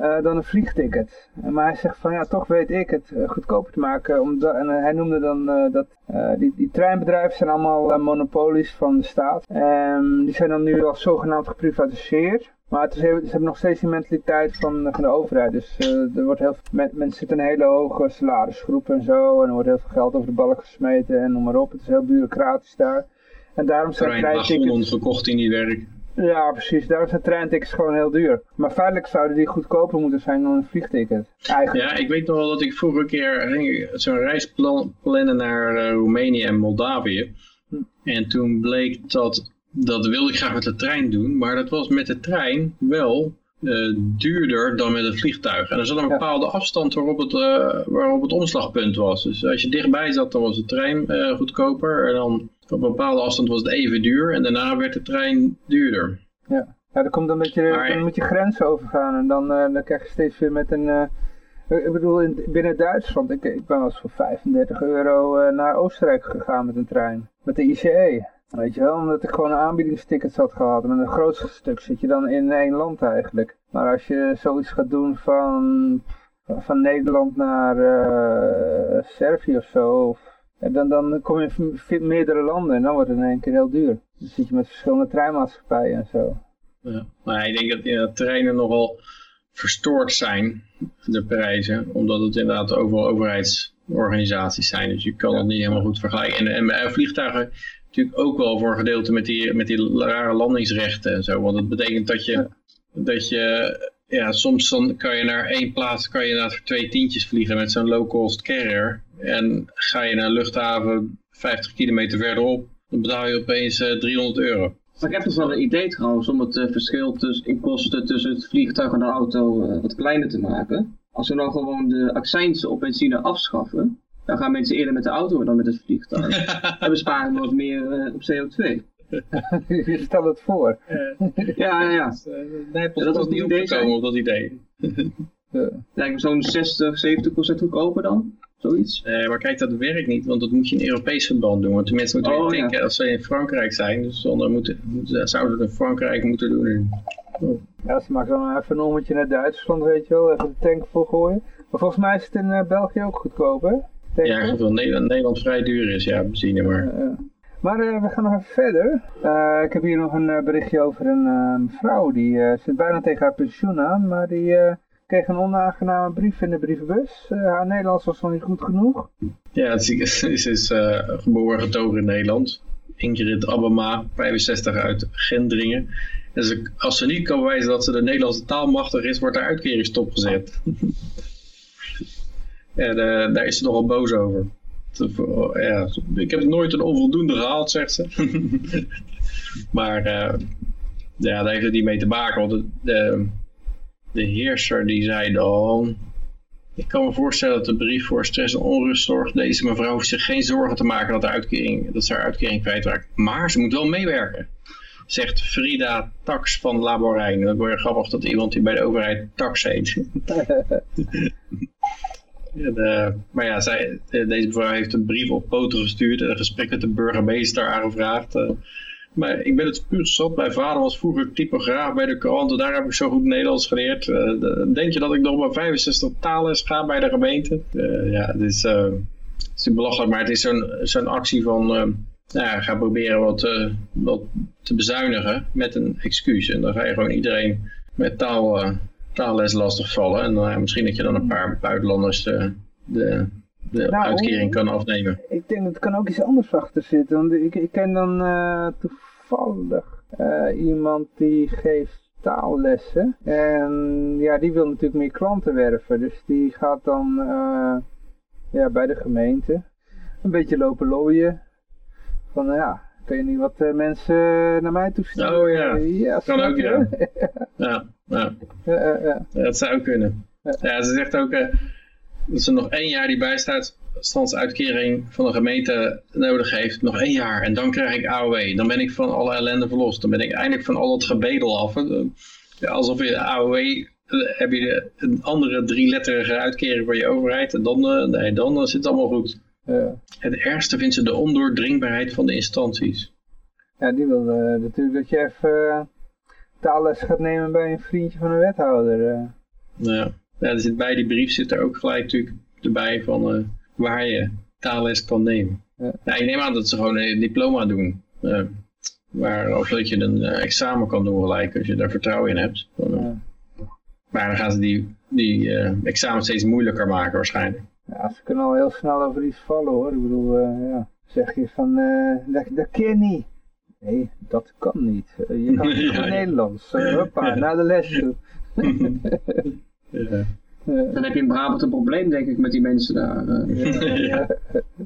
eh, dan een vliegticket. Maar hij zegt van, ja, toch weet ik het eh, goedkoper te maken, omdat, en eh, hij noemde dan eh, dat eh, die, die treinbedrijven zijn allemaal eh, monopolies van de staat. En die zijn dan nu al zogenaamd geprivatiseerd. Maar het is, ze hebben nog steeds die mentaliteit van, van de overheid. Dus eh, er wordt heel, veel- men- mensen zitten een hele hoge salarisgroep en zo. En er wordt heel veel geld over de balk gesmeten en noem maar op. Het is heel bureaucratisch daar. En daarom zijn treintickets... gekocht in die werk. Ja, precies. Daarom zijn treintickets gewoon heel duur. Maar feitelijk zouden die goedkoper moeten zijn dan een vliegticket. Eigenlijk. Ja, ik weet nog wel dat ik vorige keer zo'n reis plan- plannen naar eh, Roemenië en Moldavië. En toen bleek dat, dat wilde ik graag met de trein doen, maar dat was met de trein wel eh, duurder dan met het vliegtuig. En er zat een Ja. bepaalde afstand waarop het, eh, waarop het omslagpunt was. Dus als je dichtbij zat, dan was de trein goedkoper. En dan op een bepaalde afstand was het even duur. En daarna werd de trein duurder. Ja, dan komt dan dat je, Maar- dan moet je grenzen overgaan en dan, eh, dan krijg je steeds weer met een... eh, ik bedoel, in, binnen Duitsland, ik, ik ben wel eens voor 35 euro eh, naar Oostenrijk gegaan met een trein. Met de ICE. Weet je wel, omdat ik gewoon een aanbiedingsticket had gehad. Met een groot stuk zit je dan in één land eigenlijk. Maar als je zoiets gaat doen van, van Nederland naar Servië of zo, of, dan, dan kom je in meerdere landen en dan wordt het in één keer heel duur. Dan zit je met verschillende treinmaatschappijen en zo. Ja. Maar ik denk dat inderdaad treinen nogal verstoord zijn, de prijzen. Omdat het inderdaad overal overheidsorganisaties zijn. Dus je kan Ja. het niet helemaal goed vergelijken. En, en vliegtuigen natuurlijk ook wel voor een gedeelte met die, met die rare landingsrechten en zo. Want dat betekent dat je, Ja. dat je ja, soms dan kan je naar één plaats kan je voor twee tientjes vliegen met zo'n low-cost carrier. En ga je naar een luchthaven 50 kilometer verderop, dan betaal je opeens eh, 300 euro. Maar ik heb dus wel een idee trouwens om het eh, verschil tussen, in kosten tussen het vliegtuig en de auto eh, wat kleiner te maken. Als we nou gewoon de accijnsen op benzine afschaffen, dan gaan mensen eerder met de auto dan met het vliegtuig. en besparen we wat meer eh, op CO2. je stelt het voor. Ja, ja, ja. Ja, dat was niet opgekomen op dat idee. Ja. Lijkt me zo'n 60, 70 procent goedkoper dan. Zoiets. Nee, maar kijk, dat werkt niet, want dat moet je in Europees verband doen. Want de mensen moeten Oh, ja. denken als ze in Frankrijk zijn. Dus dan moeten, moeten, zouden ze het in Frankrijk moeten doen. Ja, ze maken dan even een ommetje naar Duitsland, weet je wel. Even de tank volgooien. Maar volgens mij is het in eh, België ook? Tanken? Ja, zoveel Nederland, Nederland vrij duur is, ja, benzine. Maar. Maar eh, we gaan nog even verder. Eh, ik heb hier nog een berichtje over een eh, vrouw. Die eh, zit bijna tegen haar pensioen aan. Maar die eh, kreeg een onaangename brief in de brievenbus. Eh, haar Nederlands was nog niet goed genoeg. ja, het is, ze is eh, geboren getogen in Nederland. Ingrid Abema, 65 uit Gendringen. En ze, als ze niet kan bewijzen dat ze de Nederlandse taal machtig is, wordt haar uitkering stopgezet. en daar is ze nogal boos over. Te- Ja, ik heb nooit een onvoldoende gehaald, zegt ze. maar eh, ja, daar heeft het niet mee te maken. De, de heerser die zei dan... ik kan me voorstellen dat de brief voor stress en onrust zorgt. Deze mevrouw hoeft zich geen zorgen te maken dat, de uitkering, dat ze haar uitkering kwijtraakt. Maar ze moet wel meewerken. Zegt Frida Tax van Laborijn. Dat wordt grappig dat iemand die bij de overheid Tax heet. De, maar ja, zij, deze mevrouw heeft een brief op poten gestuurd en een gesprek met de burgemeester aangevraagd. Uh, maar ik ben het puur zat. Mijn vader was vroeger typograaf bij de krant. En daar heb ik zo goed Nederlands geleerd. Uh, denk je dat ik nog maar 65 taalles ga bij de gemeente? Uh, ja, het is, uh, belachelijk. Maar het is zo'n actie van... nou ja, ga proberen wat, wat te bezuinigen met een excuus. En dan ga je gewoon iedereen met taal, taalles lastig vallen. En misschien dat je dan een paar buitenlanders de, de de nou, uitkering kan afnemen. Ik denk dat er kan ook iets anders achter zitten. Want ik, ik ken dan uh, toevallig uh, iemand die geeft taallessen. En ja, die wil natuurlijk meer klanten werven. Dus die gaat dan uh, ja, bij de gemeente een beetje lopen looien. Van ja, kun je niet wat mensen naar mij toe sturen? Oh ja, ja kan ook ja. ja. ja. ja. Dat zou kunnen. Ja, ze zegt ook dat ze nog één jaar die bijstandsuitkering van de gemeente nodig heeft. Nog één jaar. En dan krijg ik AOW. Dan ben ik van alle ellende verlost. Dan ben ik eindelijk van al het gebedel af. Alsof je AOW eh, heb je een andere drieletterige uitkering van je overheid. En dan, uh, nee, dan uh, zit het allemaal goed. Ja. Het ergste vindt ze de ondoordringbaarheid van de instanties. Ja, die wil natuurlijk dat je even taalles gaat nemen bij een vriendje van een wethouder. Ja ja, er zit bij die brief zit er ook gelijk natuurlijk erbij van uh, waar je taalles kan nemen. Ja. ja. ik neem aan dat ze gewoon een diploma doen. Uh, waar, of dat je een uh, examen kan doen gelijk als je daar vertrouwen in hebt. ja. Maar dan gaan ze die, die examen steeds moeilijker maken waarschijnlijk. Ja, ze kunnen al heel snel over iets vallen hoor. Ik bedoel, ja, zeg je van, dat, dat ken niet. Nee, dat kan niet. je kan niet ja, Nederlands. hoppa, naar de les toe. Ja. Dan heb je in Brabant een probleem, denk ik, met die mensen daar. Ja.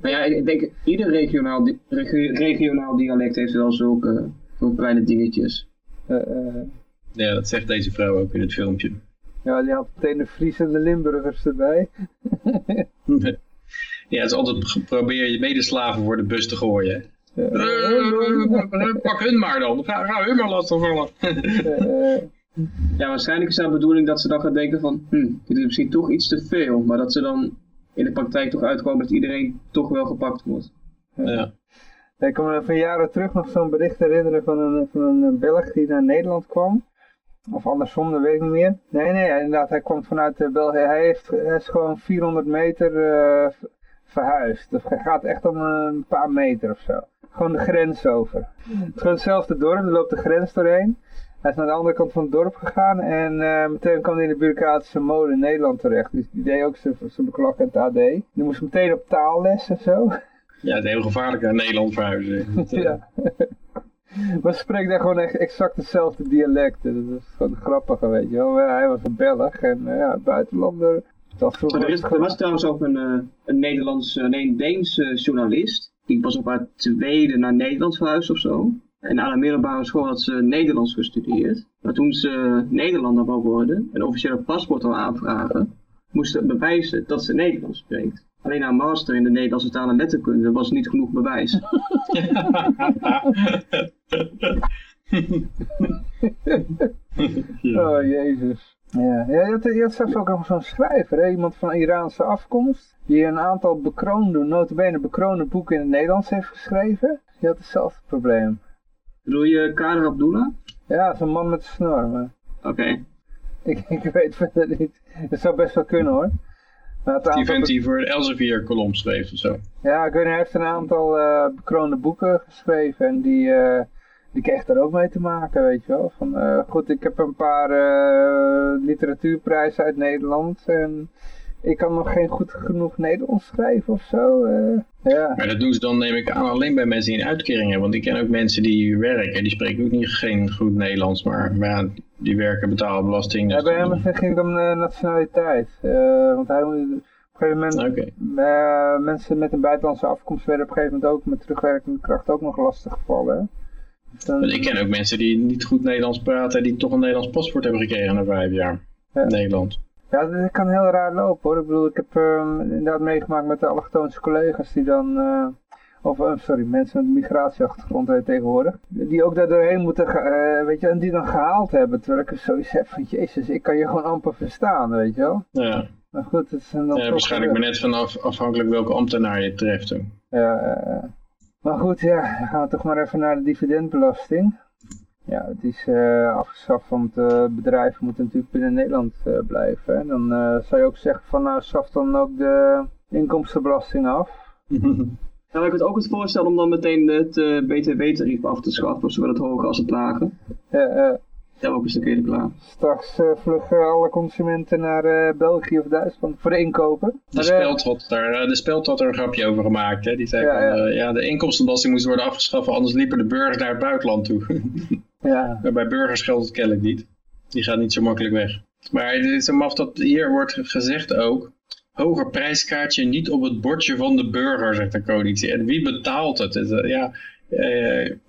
Maar ja, ik denk, ieder regionaal, di regionaal dialect heeft wel zulke, zulke kleine dingetjes. Uh, ja, dat zegt deze vrouw ook in het filmpje. Ja, die had meteen de Fries en de Limburgers erbij. ja, het is altijd probeer je medeslaven voor de bus te gooien. pak hun maar dan, ga, ga hun maar lastig vallen. Ja, waarschijnlijk is dat de bedoeling dat ze dan gaan denken van, hm, dit is misschien toch iets te veel. Maar dat ze dan in de praktijk toch uitkomen dat iedereen toch wel gepakt wordt. Ja. Ik kan me van jaren terug nog zo'n bericht herinneren van een, van een Belg die naar Nederland kwam. Of andersom, dat weet ik niet meer. Nee, nee, inderdaad, hij komt vanuit uh, België. Hij, heeft, hij is gewoon 400 meter uh, verhuisd. Dus hij gaat echt om een paar meter of zo. Gewoon de grens over. Het is gewoon hetzelfde dorp, er loopt de grens doorheen. Hij is naar de andere kant van het dorp gegaan en uh, meteen kwam hij in de bureaucratische mode in Nederland terecht. Dus die deed ook zijn beklag in het AD. Die moest meteen op taalles en zo. Ja, het is heel gevaarlijk naar Nederland verhuizen. ja. maar ze spreken daar gewoon echt exact hetzelfde dialect. Dat is gewoon grappig, weet je wel. Hij was een Belg en uh, ja, buitenlander. Dat er, is, er was trouwens ook een, uh, een Nederlands, nee, een Deens journalist. Die was op haar tweede naar Nederland verhuisd of zo. En aan de middelbare school had ze Nederlands gestudeerd. Maar toen ze Nederlander wou worden, een officiële paspoort wil aanvragen, moest ze bewijzen dat ze Nederlands spreekt. Alleen haar master in de Nederlandse taal en letterkunde was niet genoeg bewijs. oh, jezus. Ja, ja je, had, je had zelfs ook nog zo'n schrijver, hè? iemand van Iraanse afkomst, die een aantal bekroonde, notabene bekroonde boeken in het Nederlands heeft geschreven. Die had hetzelfde probleem. Bedoel je Kader Abdullah? Ja, zo'n man met een snor. Maar... Oké. Ik, ik weet verder niet. Het zou best wel kunnen hoor. Die vent die voor Elsevier kolom schreef of zo. Ja, ik weet hij heeft een aantal uh, bekroonde boeken geschreven en die, uh, die kreeg daar ook mee te maken, weet je wel. Van, uh, goed, ik heb een paar literatuurprijzen uit Nederland en ik kan nog geen goed genoeg Nederlands schrijven of zo. Uh, ja. Maar dat doen ze dan, neem ik aan, alleen bij mensen die een uitkering hebben. Want ik ken ook mensen die werken, die spreken ook niet geen goed Nederlands, maar, maar ja, die werken, betalen belasting. Dus ja, bij hem ging het om nationaliteit. Uh, want hij moet op een gegeven moment, okay. uh, mensen met een buitenlandse afkomst werden op een gegeven moment ook met terugwerkende kracht ook nog lastig gevallen. Dus ik ken ook mensen die niet goed Nederlands praten, die toch een Nederlands paspoort hebben gekregen na vijf jaar Nederland. Ja, dat kan heel raar lopen hoor. Ik bedoel, ik heb uh, inderdaad meegemaakt met de allochtoonse collega's die dan, uh, of uh, sorry, mensen met migratieachtergrond tegenwoordig, die ook daar doorheen moeten, weet je, en die dan gehaald hebben. Terwijl ik zoiets heb van, jezus, ik kan je gewoon amper verstaan, weet je wel. Ja. Maar goed, het is dan ja, waarschijnlijk maar net vanaf afhankelijk welke ambtenaar je treft. Hoor. Ja, maar goed, ja, dan gaan we toch maar even naar de dividendbelasting. Ja, het is uh, afgeschaft, want uh, bedrijven moeten natuurlijk binnen Nederland uh, blijven. En dan zou je ook zeggen van nou schaf dan ook de inkomstenbelasting af. Nou, ik het ook het voorstellen om dan meteen het btw-tarief af te schaffen, zowel het hoge als het lage. Ja, ja, ook een stukje klaar. Straks uh, vluggen alle consumenten naar uh, België of Duitsland voor de inkopen. De Speld had daar, de Speld had er een grapje over gemaakt. Hè? Die zei ja, van, ja. Uh, ja, de inkomstenbelasting moest worden afgeschaft, anders liepen de burgers naar het buitenland toe. ja. Maar bij burgers geldt het kennelijk niet. Die gaan niet zo makkelijk weg. Maar het is een maf dat hier wordt gezegd ook, hoger prijskaartje niet op het bordje van de burger, zegt de coalitie. En wie betaalt het? het ja,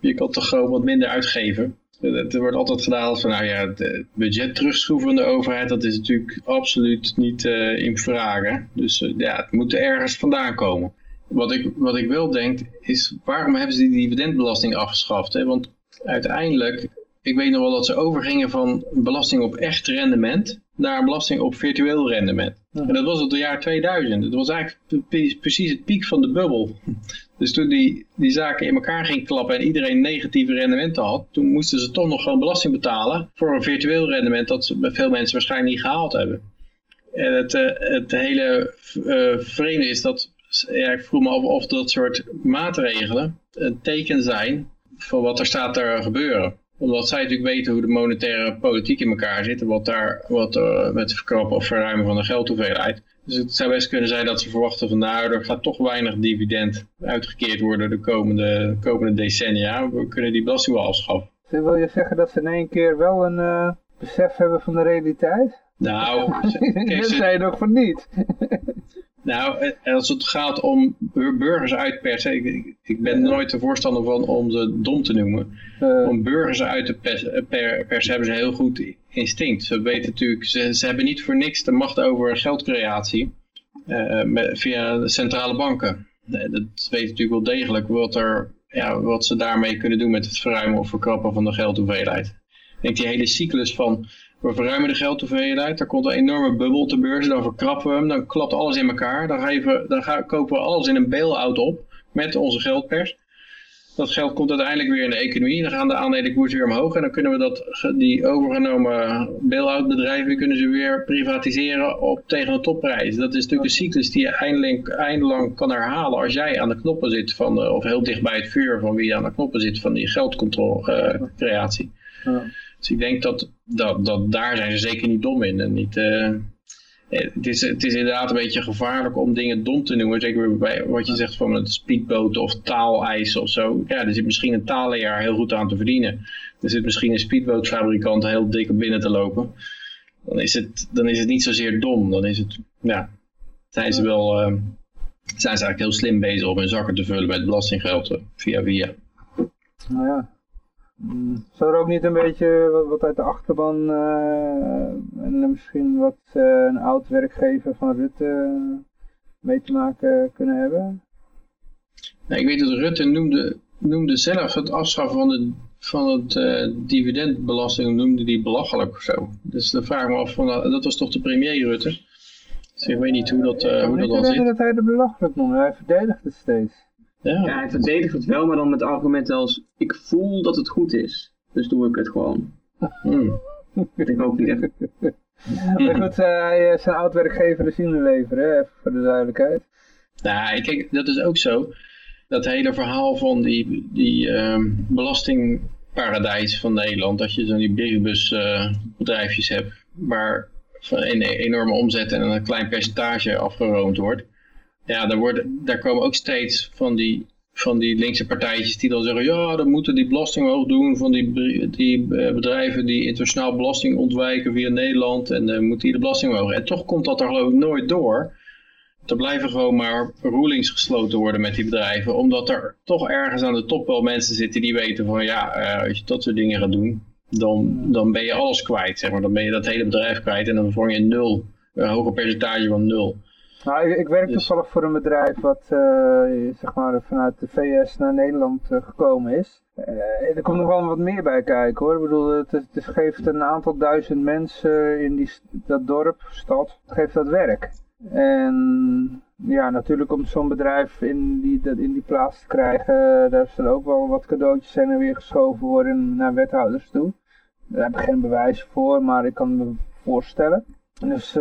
je kan toch gewoon wat minder uitgeven. Het wordt altijd gedaan van, nou ja, het budget terugschroeven van de overheid, dat is natuurlijk absoluut niet uh, in vragen. Dus ja, het moet ergens vandaan komen. Wat ik, wat ik wel denk, is waarom hebben ze die dividendbelasting afgeschaft? Hè? Want uiteindelijk, ik weet nog wel dat ze overgingen van belasting op echt rendement naar een belasting op virtueel rendement. En dat was het jaar 2000. Dat was eigenlijk precies het piek van de bubbel. Dus toen die, die zaken in elkaar ging klappen en iedereen negatieve rendementen had, toen moesten ze toch nog gewoon belasting betalen voor een virtueel rendement dat veel mensen waarschijnlijk niet gehaald hebben. En het, uh, het hele uh, vreemde is dat, ja, ik vroeg me af of dat soort maatregelen een teken zijn van wat er staat te gebeuren omdat zij natuurlijk weten hoe de monetaire politiek in elkaar zit. En wat daar wat, uh, met het verkopen of verruimen van de geldhoeveelheid. Dus het zou best kunnen zijn dat ze verwachten van nou, er gaat toch weinig dividend uitgekeerd worden de komende, komende decennia. We kunnen die belasting wel afschaffen. Dus wil je zeggen dat ze in één keer wel een uh, besef hebben van de realiteit? Nou, kijk, ze... zei je nog van niet. Nou, als het gaat om burgers uitpersen, ik, ik ben nooit de voorstander van om ze dom te noemen. Uh, om burgers uit te persen, persen hebben ze heel goed instinct. Ze weten natuurlijk, ze, ze hebben niet voor niks de macht over geldcreatie uh, met, via de centrale banken. Nee, dat weten natuurlijk wel degelijk wat, er, ja, wat ze daarmee kunnen doen met het verruimen of verkrappen van de geldhoeveelheid. Ik denk die hele cyclus van we verruimen de geldhoeveelheid, er komt een enorme bubbel op de beurs, dan verkrappen we hem, dan klapt alles in elkaar. Dan, dan kopen we alles in een bail-out op met onze geldpers. Dat geld komt uiteindelijk weer in de economie, dan gaan de aandelenkoersen weer omhoog en dan kunnen we dat, die overgenomen bail-out bedrijven kunnen ze weer privatiseren op, tegen een topprijs. Dat is natuurlijk een cyclus die je eindelijk, eindelang kan herhalen als jij aan de knoppen zit van, of heel dicht bij het vuur van wie aan de knoppen zit van die geldcontrole creatie. Ja. Dus ik denk dat, dat, dat daar zijn ze zeker niet dom in. En niet, uh, het, is, het is inderdaad een beetje gevaarlijk om dingen dom te noemen. Zeker bij wat je zegt van het speedboot of taaleisen of zo. Ja, er zit misschien een taalleraar heel goed aan te verdienen. Er zit misschien een speedbootfabrikant heel dik op binnen te lopen. Dan is het, dan is het niet zozeer dom. Dan is het, ja, zijn ze wel... Uh, zijn ze eigenlijk heel slim bezig om hun zakken te vullen met belastinggeld via via. Nou ja, zou er ook niet een beetje wat, wat uit de achterban uh, en misschien wat uh, een oud werkgever van Rutte mee te maken kunnen hebben? Nee, ik weet dat Rutte noemde, noemde zelf het afschaffen van, de, van het uh, dividendbelasting, noemde die belachelijk of zo. Dus dan vraag ik me af, van, dat was toch de premier Rutte? Dus ik weet niet hoe dat, hoe dat al zit. Ik dat hij het belachelijk noemde, hij verdedigt het steeds. Ja. ja, hij verdedigt het wel, maar dan met argumenten als ik voel dat het goed is. Dus doe ik het gewoon. Hmm. Dat ik ook niet echt. maar goed, hij is zijn oud-werkgever de zielen leveren, hè? even voor de duidelijkheid. Nou, kijk, dat is ook zo. Dat hele verhaal van die, die um, belastingparadijs van Nederland, dat je zo'n die brievenbusbedrijfjes uh, hebt, waar een enorme omzet en een klein percentage afgeroomd wordt ja, daar, komen ook steeds van die, van die linkse partijtjes die dan zeggen, ja, dan moeten die belasting hoog doen van die, die eh, bedrijven die internationaal belasting ontwijken via Nederland en uh, moet die de belasting hoog. En toch komt dat er geloof ik nooit door. Er blijven gewoon maar rulings gesloten worden met die bedrijven, omdat er toch ergens aan de top wel mensen zitten die weten van, ja, uh, als je dat soort dingen gaat doen, dan, dan ben je alles kwijt, zeg maar. Dan ben je dat hele bedrijf kwijt en dan vorm je nul een hoger percentage van nul. Nou, ik, ik werk Dus- toevallig voor een bedrijf wat eh, zeg maar vanuit de VS naar Nederland eh, gekomen is. Eh, er komt nog wel wat meer bij kijken hoor. Ik bedoel, het, het, geeft een aantal duizend mensen in die, dat dorp, stad, geeft dat werk. En ja, natuurlijk om zo'n bedrijf in die, dat, in die plaats te krijgen, daar zullen ook wel wat cadeautjes heen en weer geschoven worden naar wethouders toe. Daar heb ik geen bewijs voor, maar ik kan me voorstellen. Dus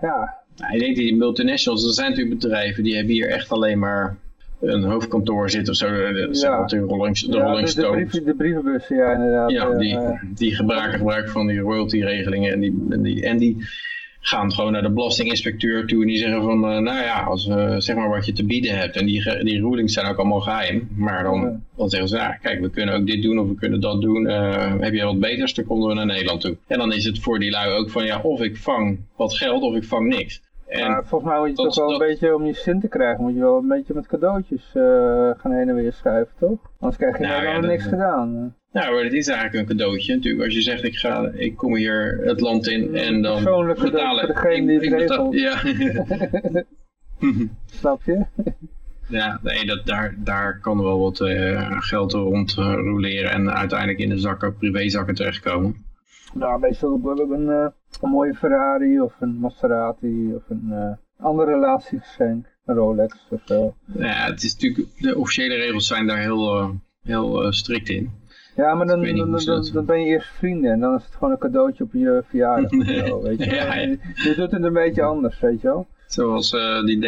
ja, Nou, je denkt die multinationals, er zijn natuurlijk bedrijven die hebben hier echt alleen maar een hoofdkantoor zitten of zo. De, Ja. de Rolling, de ja, Rolling de, de brievenbussen, ja inderdaad. Ja, eh, die, eh, die gebruiken gebruik van die royalty-regelingen. En die, en, die, en die gaan gewoon naar de belastinginspecteur toe. En die zeggen van, eh, nou ja, als, eh, zeg maar wat je te bieden hebt. En die, die rulings zijn ook allemaal geheim. Maar dan, dan zeggen ze, ja, kijk, we kunnen ook dit doen of we kunnen dat doen. Eh, heb je wat beters, dan komen we naar Nederland toe. En dan is het voor die lui ook van, ja, of ik vang wat geld of ik vang niks. En maar volgens mij moet je dat- toch wel dat- een beetje, om je zin te krijgen, moet je wel een beetje met cadeautjes gaan heen en weer schuiven, toch? Anders krijg je Nou, helemaal ja, dat- niks gedaan. Nou, maar het is eigenlijk een cadeautje natuurlijk. Als je zegt, ik, ga, ik kom hier het land in en dan Persoonlijk betalen. degene die het regelt. Ja. Snap je? ja, nee, dat, daar, daar kan wel wat eh, geld rond eh, roleren en uiteindelijk in de zakken, privézakken terechtkomen. Nou, meestal heb ik een, eh, een mooie Ferrari of een Maserati of een andere relatiegeschenk. Een Rolex of zo. Ja, het is natuurlijk, de officiële regels zijn daar heel, heel strikt in. Ja, maar dan, dan, dan, ben je eerst vrienden en dan is het gewoon een cadeautje op je verjaardag. of zo, weet je, wel. Ja, ja. Je, je doet het een beetje anders, weet je wel. Zoals eh, die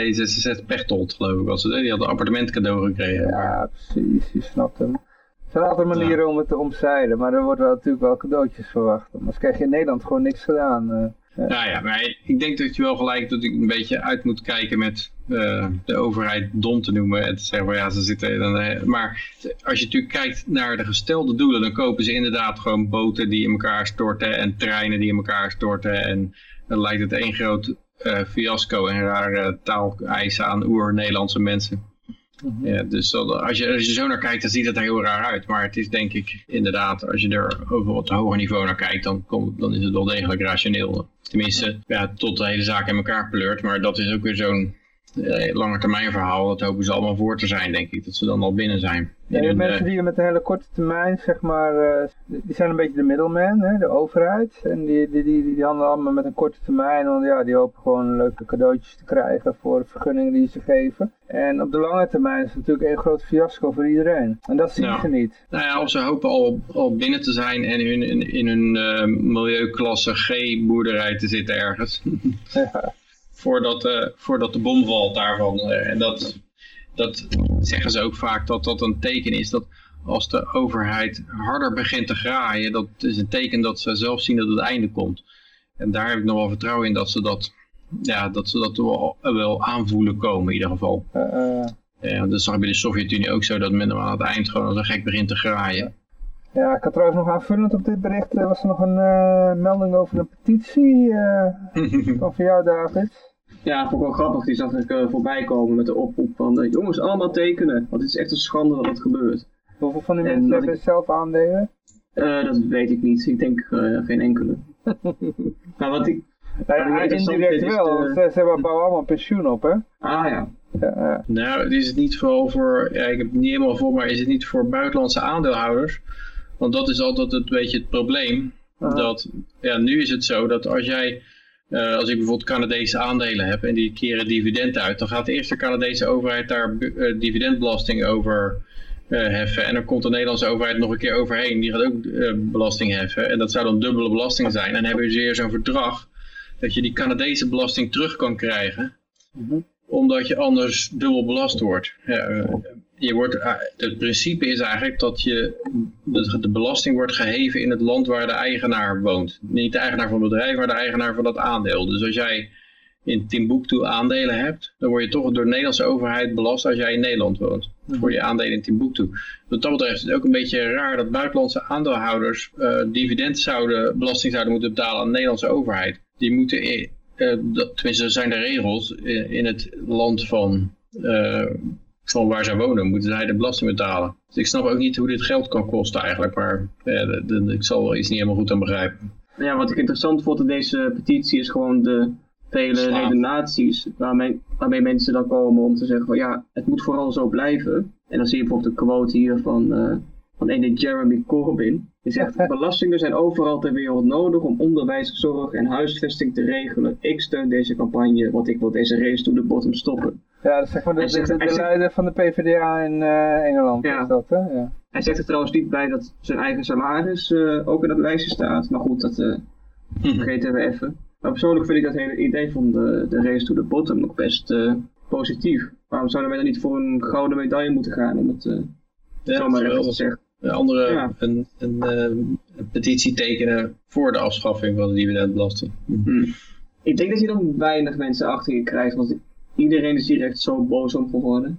D66 Pechtold, geloof ik was het. hè? Die had een appartement cadeau gekregen. Maar, Ja, precies, je snapt hem. Er zijn altijd manieren om het te omzeilen, maar er worden wel natuurlijk wel cadeautjes verwacht. Anders krijg je in Nederland gewoon niks gedaan. eh. Nou ja, maar ik denk dat je wel gelijk dat ik een beetje uit moet kijken met eh, de overheid dom te noemen. En te zeggen van ja, ze zitten... Eh, maar als je natuurlijk kijkt naar de gestelde doelen, dan kopen ze inderdaad gewoon boten die in elkaar storten en treinen die in elkaar storten. En dan lijkt het één groot eh, fiasco en rare taaleisen aan oer-Nederlandse mensen. Ja, dus dat- als, je, als je zo naar kijkt, dan ziet het er heel raar uit. Maar het is denk ik inderdaad, als je er over wat hoger niveau naar kijkt, dan, komt, dan is het wel degelijk rationeel. Tenminste, ja, tot de hele zaak in elkaar pleurt. Maar dat is ook weer zo'n eh, langetermijn verhaal. Dat hopen ze allemaal voor te zijn, denk ik. Dat ze dan al binnen zijn. Ja, de mensen eh, die met een hele korte termijn, zeg maar, eh, die zijn een beetje de middleman, hè, de overheid. En die, die, die, die handelen allemaal met een korte termijn, want ja, die hopen gewoon leuke cadeautjes te krijgen voor de vergunningen die ze geven. En op de lange termijn is het natuurlijk een groot fiasco voor iedereen. En dat zien Ja. ze niet. Nou ja, of ze hopen al, al binnen te zijn en in, in hun milieuklasse G-boerderij te zitten ergens. Ja. Voordat, eh, voordat de bom valt daarvan. Eh, en dat, dat zeggen ze ook vaak dat dat een teken is dat als de overheid harder begint te graaien, dat is een teken dat ze zelf zien dat het einde komt. En daar heb ik nog wel vertrouwen in dat ze dat, ja, dat, ze dat wel, wel aanvoelen komen in ieder geval. Eh, eh, Ja, dat zag ik bij de Sovjet-Unie ook zo, dat men aan het eind gewoon als een gek begint te graaien. ja, ik had trouwens nog aanvullend op dit bericht, eh, was er nog een melding over een petitie van van jou, David. Ja, vond ik wel grappig. Die zag ik eh, voorbij komen met de oproep van eh, jongens, allemaal tekenen. Want het is echt een schande dat het gebeurt. Hoeveel van die En mensen hebben ik- zelf aandelen? Eh, dat weet ik niet. Ik denk eh, geen enkele. maar wat ik... Nou Wat ik ja, interessant indirect wel, de- ze, ze hebben bouwen allemaal pensioen op, hè? Ah ja. Ja, ja. Nou, is het niet vooral voor, ja, ik heb het niet helemaal voor, maar is het niet voor buitenlandse aandeelhouders? Want dat is altijd een beetje het probleem. Aha. Dat, ja, nu is het zo dat als jij, eh, als ik bijvoorbeeld Canadese aandelen heb en die keren dividend uit, dan gaat eerst de Canadese overheid daar eh, dividendbelasting over eh, heffen. En dan komt de Nederlandse overheid nog een keer overheen, die gaat ook belasting heffen. En dat zou dan dubbele belasting zijn. En dan hebben we weer zo'n verdrag dat je die Canadese belasting terug kan krijgen omdat je anders dubbel belast wordt. Ja, je wordt eh, het principe is eigenlijk dat je, de, de belasting wordt geheven in het land waar de eigenaar woont. Niet de eigenaar van het bedrijf, maar de eigenaar van dat aandeel. Dus als jij in Timbuktu aandelen hebt, dan word je toch door de Nederlandse overheid belast als jij in Nederland woont. Voor je aandelen in Timbuktu. Wat dat betreft is het ook een beetje raar dat buitenlandse aandeelhouders eh dividend zouden, belasting zouden moeten betalen aan de Nederlandse overheid. Die moeten, eh, dat, tenminste dat zijn de regels, in, in het land van, van waar zij wonen, moeten zij de belasting betalen. Dus ik snap ook niet hoe dit geld kan kosten eigenlijk, maar eh, ik zal wel iets niet helemaal goed aan begrijpen. Ja, wat ik interessant vond in deze petitie is gewoon de vele redenaties waarmee, waarmee mensen dan komen om te zeggen van ja, het moet vooral zo blijven. En dan zie je bijvoorbeeld een quote hier van, eh van ene Jeremy Corbyn. Die zegt, belastingen zijn overal ter wereld nodig om onderwijs, zorg en huisvesting te regelen. Ik steun deze campagne, want ik wil deze race to the bottom stoppen. Ja, dat is zeg maar de, Hij zegt- de, de hij zegt- leider van de PvdA in eh, Engeland. Ja. Is dat, hè? Ja. Hij zegt er trouwens niet bij dat zijn eigen salaris eh, ook in dat lijstje staat. Maar goed, dat eh, vergeten we even. Maar persoonlijk vind ik dat hele idee van de, de race to the bottom nog best eh, positief. Waarom zouden wij dan niet voor een gouden medaille moeten gaan om het eh Ja, zomaar even te zeggen? Een andere Ja. een, een, eh, een petitie tekenen voor de afschaffing van de dividendbelasting. Hm. Ik denk dat je dan weinig mensen achter je krijgt, want iedereen is hier echt zo boos om geworden.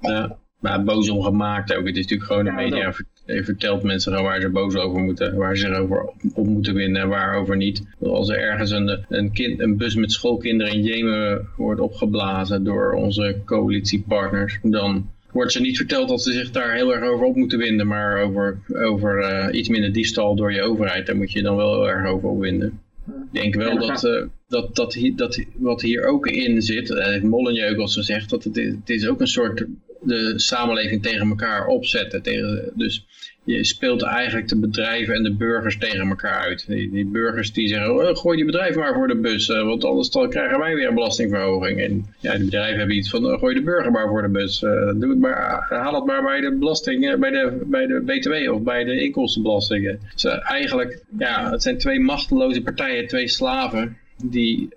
Ja, maar boos om gemaakt ook. Het is natuurlijk gewoon de Ja, media je vertelt mensen gewoon waar ze boos over moeten, waar ze zich over op, op moeten winnen en waarover niet. Als er ergens een, een, kind, een bus met schoolkinderen in Jemen wordt opgeblazen door onze coalitiepartners, dan wordt ze niet verteld dat ze zich daar heel erg over op moeten winden, maar over, over eh, iets minder diefstal door je overheid, daar moet je dan wel heel erg over opwinden. Ik denk wel dat, eh, dat, dat, hier, dat wat hier ook in zit, eh, heeft Molyneux ook al zo gezegd, dat het, het is ook een soort de samenleving tegen elkaar opzetten. Tegen, dus je speelt eigenlijk de bedrijven en de burgers tegen elkaar uit. Die, die burgers die zeggen, oh, gooi die bedrijven maar voor de bus, eh, want anders dan krijgen wij weer een belastingverhoging. En ja, die bedrijven hebben iets van, oh, gooi de burger maar voor de bus. Eh, doe het maar, haal het maar bij de belasting, eh, bij de, bij de BTW of bij de inkomstenbelastingen. Dus eigenlijk, ja, het zijn twee machteloze partijen, twee slaven die,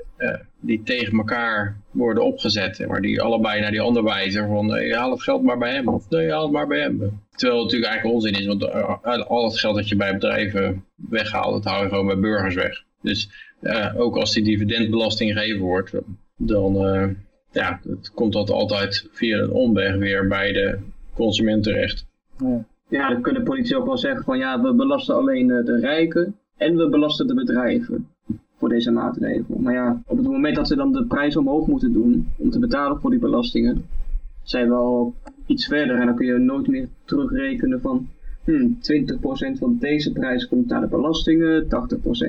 die tegen elkaar worden opgezet. Maar die allebei naar die ander wijzen van nee, haal het geld maar bij hem. Of nee, haal het maar bij hem. Terwijl het natuurlijk eigenlijk onzin is, want eh, al het geld dat je bij bedrijven weghaalt, dat hou je gewoon bij burgers weg. Dus eh, ook als die dividendbelasting gegeven wordt, dan eh, ja, het komt dat altijd via een omweg weer bij de consument terecht. Ja. Ja, dan kunnen politie ook wel zeggen van ja, we belasten alleen eh, de rijken en we belasten de bedrijven voor deze maatregel. Maar ja, op het moment dat ze dan de prijs omhoog moeten doen om te betalen voor die belastingen, zijn we al iets verder en dan kun je nooit meer terugrekenen van hmm, 20% van deze prijs komt naar de belastingen, 80%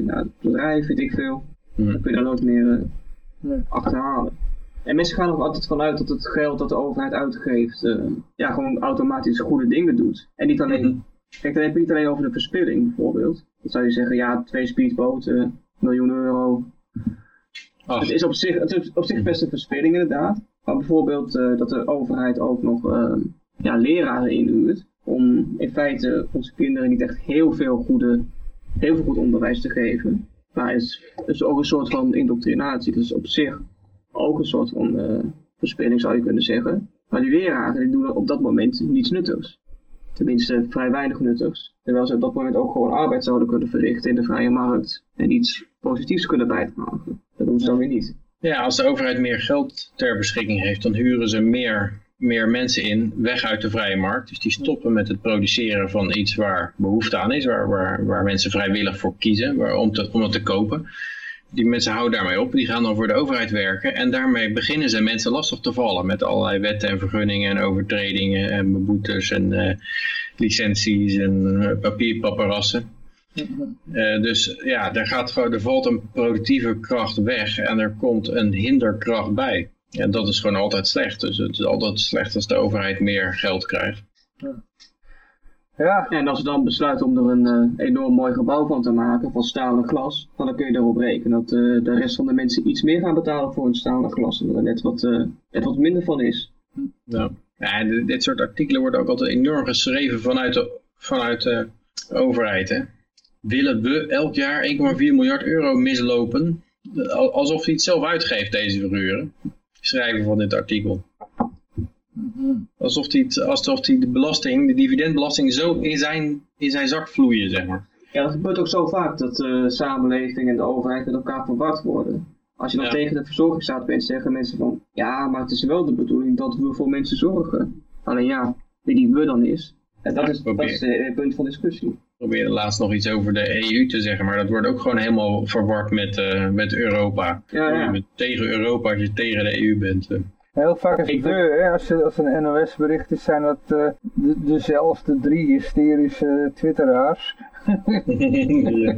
naar het bedrijf, weet ik veel. Hm. Dan kun je daar nooit meer eh, Nee. achterhalen. En mensen gaan er ook altijd vanuit dat het geld dat de overheid uitgeeft, eh, ja, gewoon automatisch goede dingen doet. En niet alleen, Mhm. kijk, dan heb je niet alleen over de verspilling bijvoorbeeld. Dan zou je zeggen, ja, twee speedboten, miljoen euro. Ach, Het is op zich, het is op zich best een verspilling inderdaad. Maar bijvoorbeeld eh, dat de overheid ook nog eh, ja, leraren inhuurt. Om in feite onze kinderen niet echt heel veel, goede, heel veel goed onderwijs te geven. Maar het is, is ook een soort van indoctrinatie. Dus op zich ook een soort van eh, verspilling zou je kunnen zeggen. Maar die leraren die doen op dat moment niets nuttigs. Tenminste, vrij weinig nuttigs. Terwijl ze op dat moment ook gewoon arbeid zouden kunnen verrichten in de vrije markt. En iets positiefs kunnen bijdragen. Dat doen ze dan weer niet. Ja, als de overheid meer geld ter beschikking heeft, dan huren ze meer, meer mensen in, weg uit de vrije markt. Dus die stoppen met het produceren van iets waar behoefte aan is, waar, waar, waar mensen vrijwillig voor kiezen om, te, om het te kopen. Die mensen houden daarmee op, die gaan dan voor de overheid werken en daarmee beginnen ze mensen lastig te vallen met allerlei wetten en vergunningen en overtredingen en beboetes en eh, licenties en papierpaparazzen. Eh, dus ja, er, gaat, gewoon- er valt een productieve kracht weg en er komt een hinderkracht bij. En dat is gewoon altijd slecht. Dus het is altijd slecht als de overheid meer geld krijgt. Ja, En als ze dan besluiten om er een eh, enorm mooi gebouw van te maken, van stalen glas, dan kun je erop rekenen dat eh, de rest van de mensen iets meer gaan betalen voor hun stalen glas. En dat er net wat, eh, net wat minder van is. Ja. Ja, en dit- dit soort artikelen worden ook altijd enorm geschreven vanuit de, vanuit de overheid. Hè? Willen we elk jaar 1,4 miljard euro mislopen? Al- Alsof hij het zelf uitgeeft, deze figuren. Schrijven van dit artikel. Alsof hij, het, alsof hij de belasting, de dividendbelasting, zo in zijn, in zijn zak vloeien, zeg maar. Ja, dat gebeurt ook zo vaak dat de samenleving en de overheid met elkaar verward worden. Als je dan Ja. tegen de verzorgingsstaat bent, zeggen mensen van ja, maar het is wel de bedoeling dat we voor mensen zorgen. Alleen ja, wie die we dan is, en dat Ja, is, dat is eh, het punt van discussie. Ik probeerde laatst nog iets over de EU te zeggen, maar dat wordt ook gewoon helemaal verward met, eh, met Europa. Ja, ja. Bent tegen Europa als je tegen de EU bent. eh. heel vaak is het de, hè, als, als een NOS bericht is, zijn dat eh, de, dezelfde drie hysterische twitteraars. ja.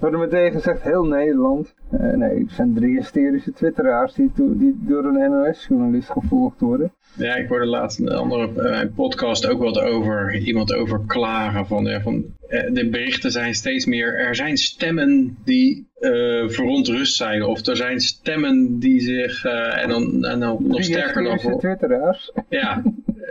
Er meteen gezegd, heel Nederland. Uh, nee, het zijn drie hysterische twitteraars die, die door een NOS-journalist gevolgd worden. Ja, ik hoorde laatst een andere uh, podcast ook wat over iemand over klagen. Van, ja, van, uh, de berichten zijn steeds meer, er zijn stemmen die verontrust zijn. Of er zijn stemmen die zich, en dan, en dan nog sterker dan... Voor... twitteraars. Ja,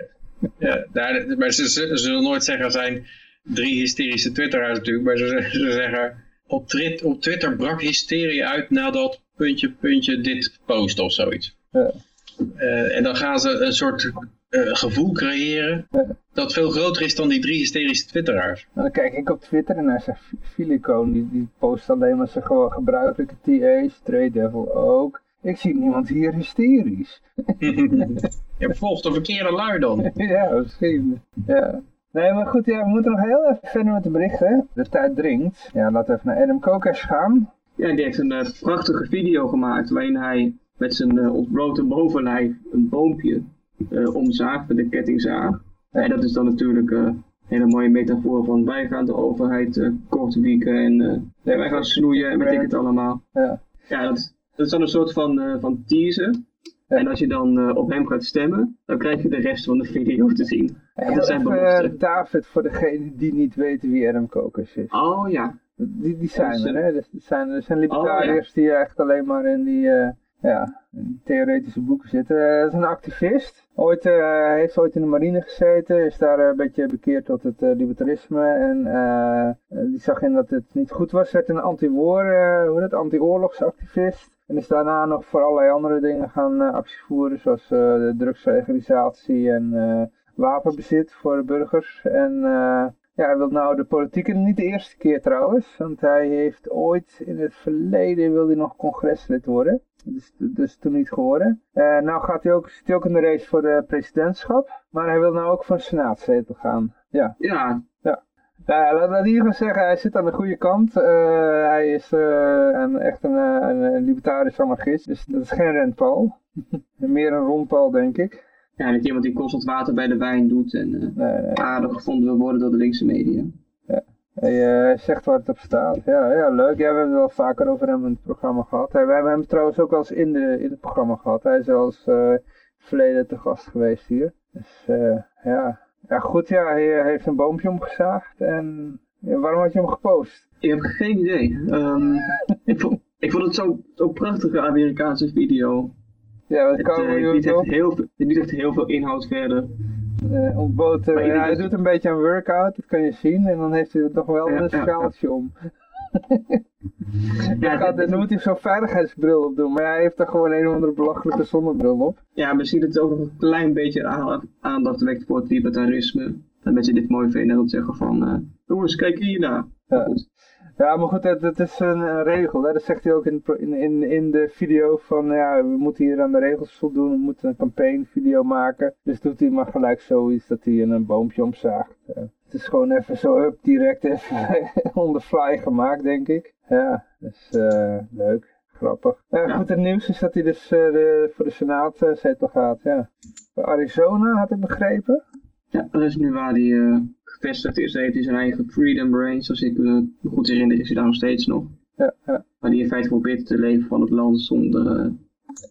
ja daar, maar ze, ze, zullen nooit zeggen, er zijn drie hysterische twitteraars natuurlijk. Maar ze, ze zeggen, op, op Twitter brak hysterie uit nadat puntje, puntje dit post of zoiets. Ja. Uh, en dan gaan ze een soort uh, gevoel creëren dat veel groter is dan die drie hysterische twitteraars. Nou, dan kijk ik op Twitter en daar zegt Filicoon, die, die post alleen maar zijn gewoon gebruikelijke TA's, Trade Devil ook. Ik zie niemand hier hysterisch. Je volgt de verkeerde lui dan. ja, misschien. Ja. Nee, maar goed, ja, we moeten nog heel even verder met de berichten. De tijd dringt. Ja, laten we even naar Adam Kokesh gaan. Ja, die heeft een uh, prachtige video gemaakt waarin hij met zijn uh, ontblote bovenlijf een boompje uh, omzaagt met een kettingzaag. Ja. En dat is dan natuurlijk een hele mooie metafoor van wij gaan de overheid uh, kort wieken en wij gaan snoeien en weet ik het allemaal. Ja, ja dat, dat is dan een soort van, van teaser. En als je dan op hem gaat stemmen, dan krijg je de rest van de video te zien. Dat zijn even, David, voor degenen die niet weten wie Adam Kokers is. Oh ja. Die, die zijn er, hè? Dus zijn, er zijn libertariërs oh, ja. die echt alleen maar in die, uh, ja, in theoretische boeken zitten. Uh, dat is een activist. Ooit, uh, heeft ooit in de marine gezeten, is daar een beetje bekeerd tot het libertarisme. En die zag in dat het niet goed was, werd een anti-war, hoe dat, anti-oorlogsactivist. En is daarna nog voor allerlei andere dingen gaan actie voeren, zoals de drugslegalisatie en wapenbezit voor burgers. En ja, hij wil nou de politiek niet de eerste keer trouwens. Want hij heeft ooit in het verleden wil hij nog congreslid worden. Dus, dus toen niet geworden. Uh, nou gaat hij ook, zit hij ook in de race voor de presidentschap. Maar hij wil nou ook voor een senaatzetel gaan. Ja. Ja. Ja. Nou, laat, laat zeggen, hij zit aan de goede kant. Uh, hij is een, echt een, een, een libertarisch anarchist. Dus dat is geen rentpaal. Meer een rondpaal, denk ik. Ja, niet iemand die constant water bij de wijn doet en nee, nee. aardig gevonden wil worden door de linkse media. Hij uh, zegt waar het op staat. Ja, ja, leuk. Ja, we hebben het wel vaker over hem in het programma gehad. we hebben hem trouwens ook wel eens in, de, in het programma gehad. Hij is zelfs uh, verleden te gast geweest hier. Dus ja. ja, goed ja, hij heeft een boompje omgezaagd. En ja, waarom had je hem gepost? Ik heb geen idee. Um, ik, vond, ik vond het zo'n zo prachtige Amerikaanse video. Ja, dat kan het, uh, niet, echt heel, het niet echt heel veel inhoud verder. Uh, ontbood, uh, ja, hij doet een beetje een workout, dat kan je zien. En dan heeft hij nog wel een schaaltje ja, om. ja, gaat, dan moet hij zo'n veiligheidsbril op doen. Maar hij heeft er gewoon een of andere belachelijke zonnebril op. Ja, misschien dat het ook nog een klein beetje aandacht wekt voor het libertarisme. Dat mensen dit mooi vinden en zeggen van... Uh, jongens, kijk hier naar. Ja. Ja, maar goed, dat, is een, regel. Hè? Dat zegt hij ook in, in, in de video van, ja, we moeten hier aan de regels voldoen. We moeten een campagnevideo maken. Dus doet hij maar gelijk zoiets dat hij een boompje omzaagt. het is gewoon even zo up, direct even on the fly gemaakt, denk ik. Ja, dus uh, leuk. Grappig. Ja, goed, het nieuws is dat hij dus uh, de, voor de Senaat uh, zetel gaat, ja. Arizona, had ik begrepen. Ja, dat is nu waar hij gevestigd is. heeft hij zijn eigen Freedom Range, zoals ik me goed herinner, is hij daar nog steeds nog. Ja, ja. Maar die in feite probeert te leven van het land zonder uh,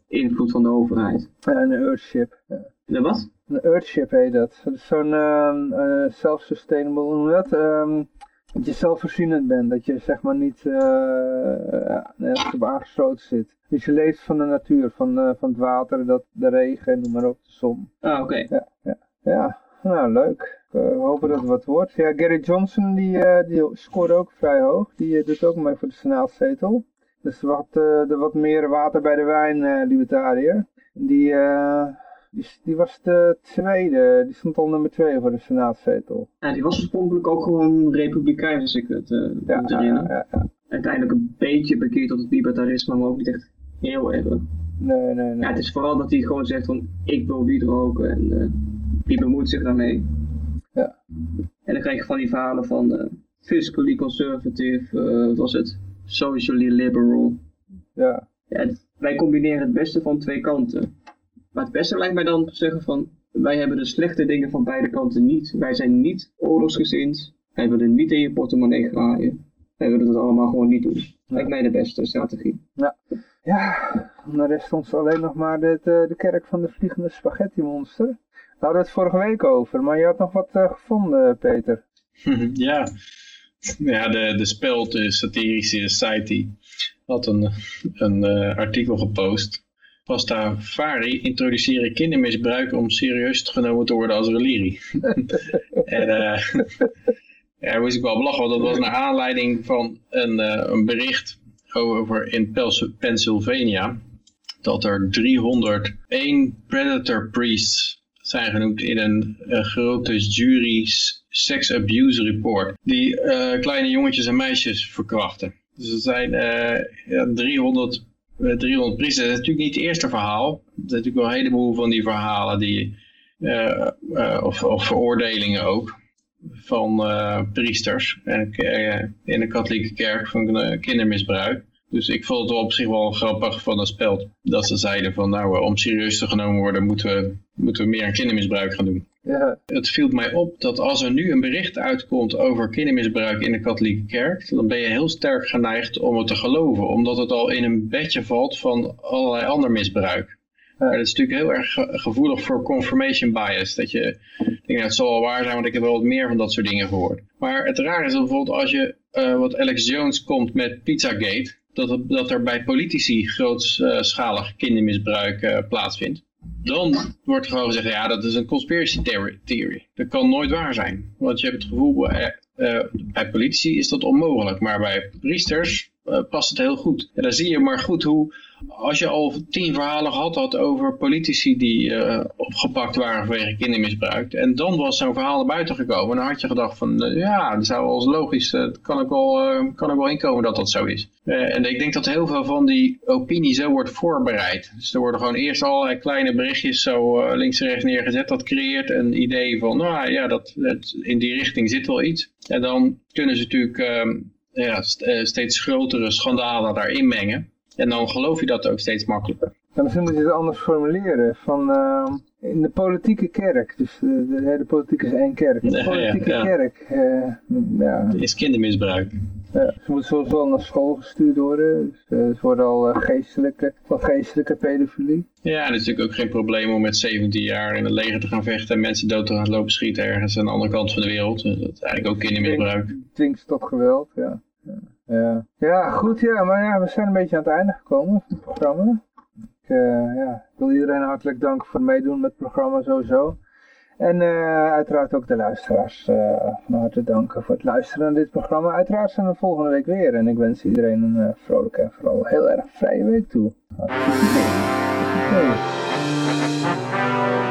invloed van de overheid. Ja, een Earthship. Ja. De wat? Een Earthship heet dat. Dat is zo'n uh, self-sustainable, hoe dat? Um, dat je zelfvoorzienend bent, dat je zeg maar niet uh, ja, op aangesloten zit. Dus je leeft van de natuur, van, uh, van het water, dat, de regen, noem maar op, de zon. Ah, oké. Ja, ja, ja, nou leuk. Uh, we hopen dat het wat wordt. Ja, Gary Johnson die, uh, die scoort ook vrij hoog. Die uh, doet ook mee voor de senaatzetel. Dus wat, de wat meer water bij de wijn, libertariër. Die, die, die, was de tweede. Die stond al nummer twee voor de senaatzetel. Ja, die was oorspronkelijk ook gewoon republikein, als ik het uh, ja, ja, ja, ja, Uiteindelijk een beetje bekeerd tot het libertarisme, maar ook niet echt heel erg. Nee, nee, nee. Ja, het is vooral dat hij gewoon zegt van, ik wil wiet roken en wie bemoeit zich daarmee. Ja. En dan krijg je van die verhalen van uh, fiscally conservative, uh, wat was het? Socially liberal. Ja. ja wij combineren het beste van twee kanten. Maar het beste lijkt mij dan te zeggen van, wij hebben de slechte dingen van beide kanten niet. Wij zijn niet oorlogsgezind. Hij wil het niet in je portemonnee graaien. Hij wil het allemaal gewoon niet doen. Lijkt mij de beste strategie. Ja, ja dan rest ons alleen nog maar de, de, kerk van de vliegende spaghetti monster. Daar hadden het vorige week over, maar je had nog wat uh, gevonden, Peter. ja, ja de, de speld, de satirische site, had een, een uh, artikel gepost. Pastafari introduceren kindermisbruik om serieus genomen te worden als religie. en uh, ja, moest ik wel lachen, want dat was naar aanleiding van een, een bericht over in Pennsylvania. Dat er 301 predator priests zijn genoemd in een grote jury sex abuse report. Die kleine jongetjes en meisjes verkrachten. Dus er zijn ja, 300 300 priesters. Dat is natuurlijk niet het eerste verhaal. Er zijn natuurlijk wel een heleboel van die verhalen die, of, of, veroordelingen ook van priesters in de katholieke kerk van kindermisbruik. Dus ik vond het wel op zich wel grappig van dat spel. Dat ze zeiden van nou, om serieus te genomen worden moeten we, moeten we meer aan kindermisbruik gaan doen. Ja. Het viel mij op dat als er nu een bericht uitkomt over kindermisbruik in de katholieke kerk, dan ben je heel sterk geneigd om het te geloven, omdat het al in een bedje valt van allerlei ander misbruik. Ja. dat is natuurlijk heel erg gevoelig voor confirmation bias. Dat je denkt, nou, het zal wel waar zijn, want ik heb wel wat meer van dat soort dingen gehoord. Maar het rare is dat bijvoorbeeld als je, uh, wat Alex Jones komt met Pizzagate, dat, dat er bij politici grootschalig kindermisbruik uh, plaatsvindt dan wordt er gewoon gezegd, ja, dat is een conspiracy theory. Dat kan nooit waar zijn. Want je hebt het gevoel, uh, uh, bij politici is dat onmogelijk, maar bij priesters past het heel goed. En dan zie je maar goed hoe, als je al tien verhalen gehad had over politici die uh, opgepakt waren vanwege kindermisbruik. En dan was zo'n verhaal naar buiten gekomen. Dan had je gedacht van, uh, ja, dat zou wel logisch, uh, kan, ik wel, kan ik wel inkomen dat dat zo is. en ik denk dat heel veel van die opinie zo wordt voorbereid. Dus er worden gewoon eerst allerlei kleine berichtjes zo links en rechts neergezet. Dat creëert een idee van, nou ja, dat, dat, in die richting zit wel iets. En dan kunnen ze natuurlijk ehm, ja, steeds grotere schandalen daarin mengen. En dan geloof je dat ook steeds makkelijker. Dan misschien moet je het anders formuleren. Van, uh, in de politieke kerk, dus de, de, de politiek is één kerk. De politieke ja, ja. kerk uh, ja. is kindermisbruik. Ja, ze moeten sowieso naar school gestuurd worden. Dus, uh, ze worden al geestelijke, van geestelijke pedofilie. Ja, en het is natuurlijk ook geen probleem om met 17 jaar in het leger te gaan vechten en mensen dood te gaan lopen schieten ergens aan de andere kant van de wereld. Dat is eigenlijk ook kindermisbruik. Dwingt tot geweld, ja. Ja. Ja, goed ja, maar ja, we zijn een beetje aan het einde gekomen van het programma. Ik, uh, ja, wil iedereen hartelijk danken voor het meedoen met het programma sowieso. En uh, uiteraard ook de luisteraars uh, van harte danken voor het luisteren naar dit programma. Uiteraard zijn we volgende week weer en ik wens iedereen een vrolijke en vooral heel erg vrije week toe.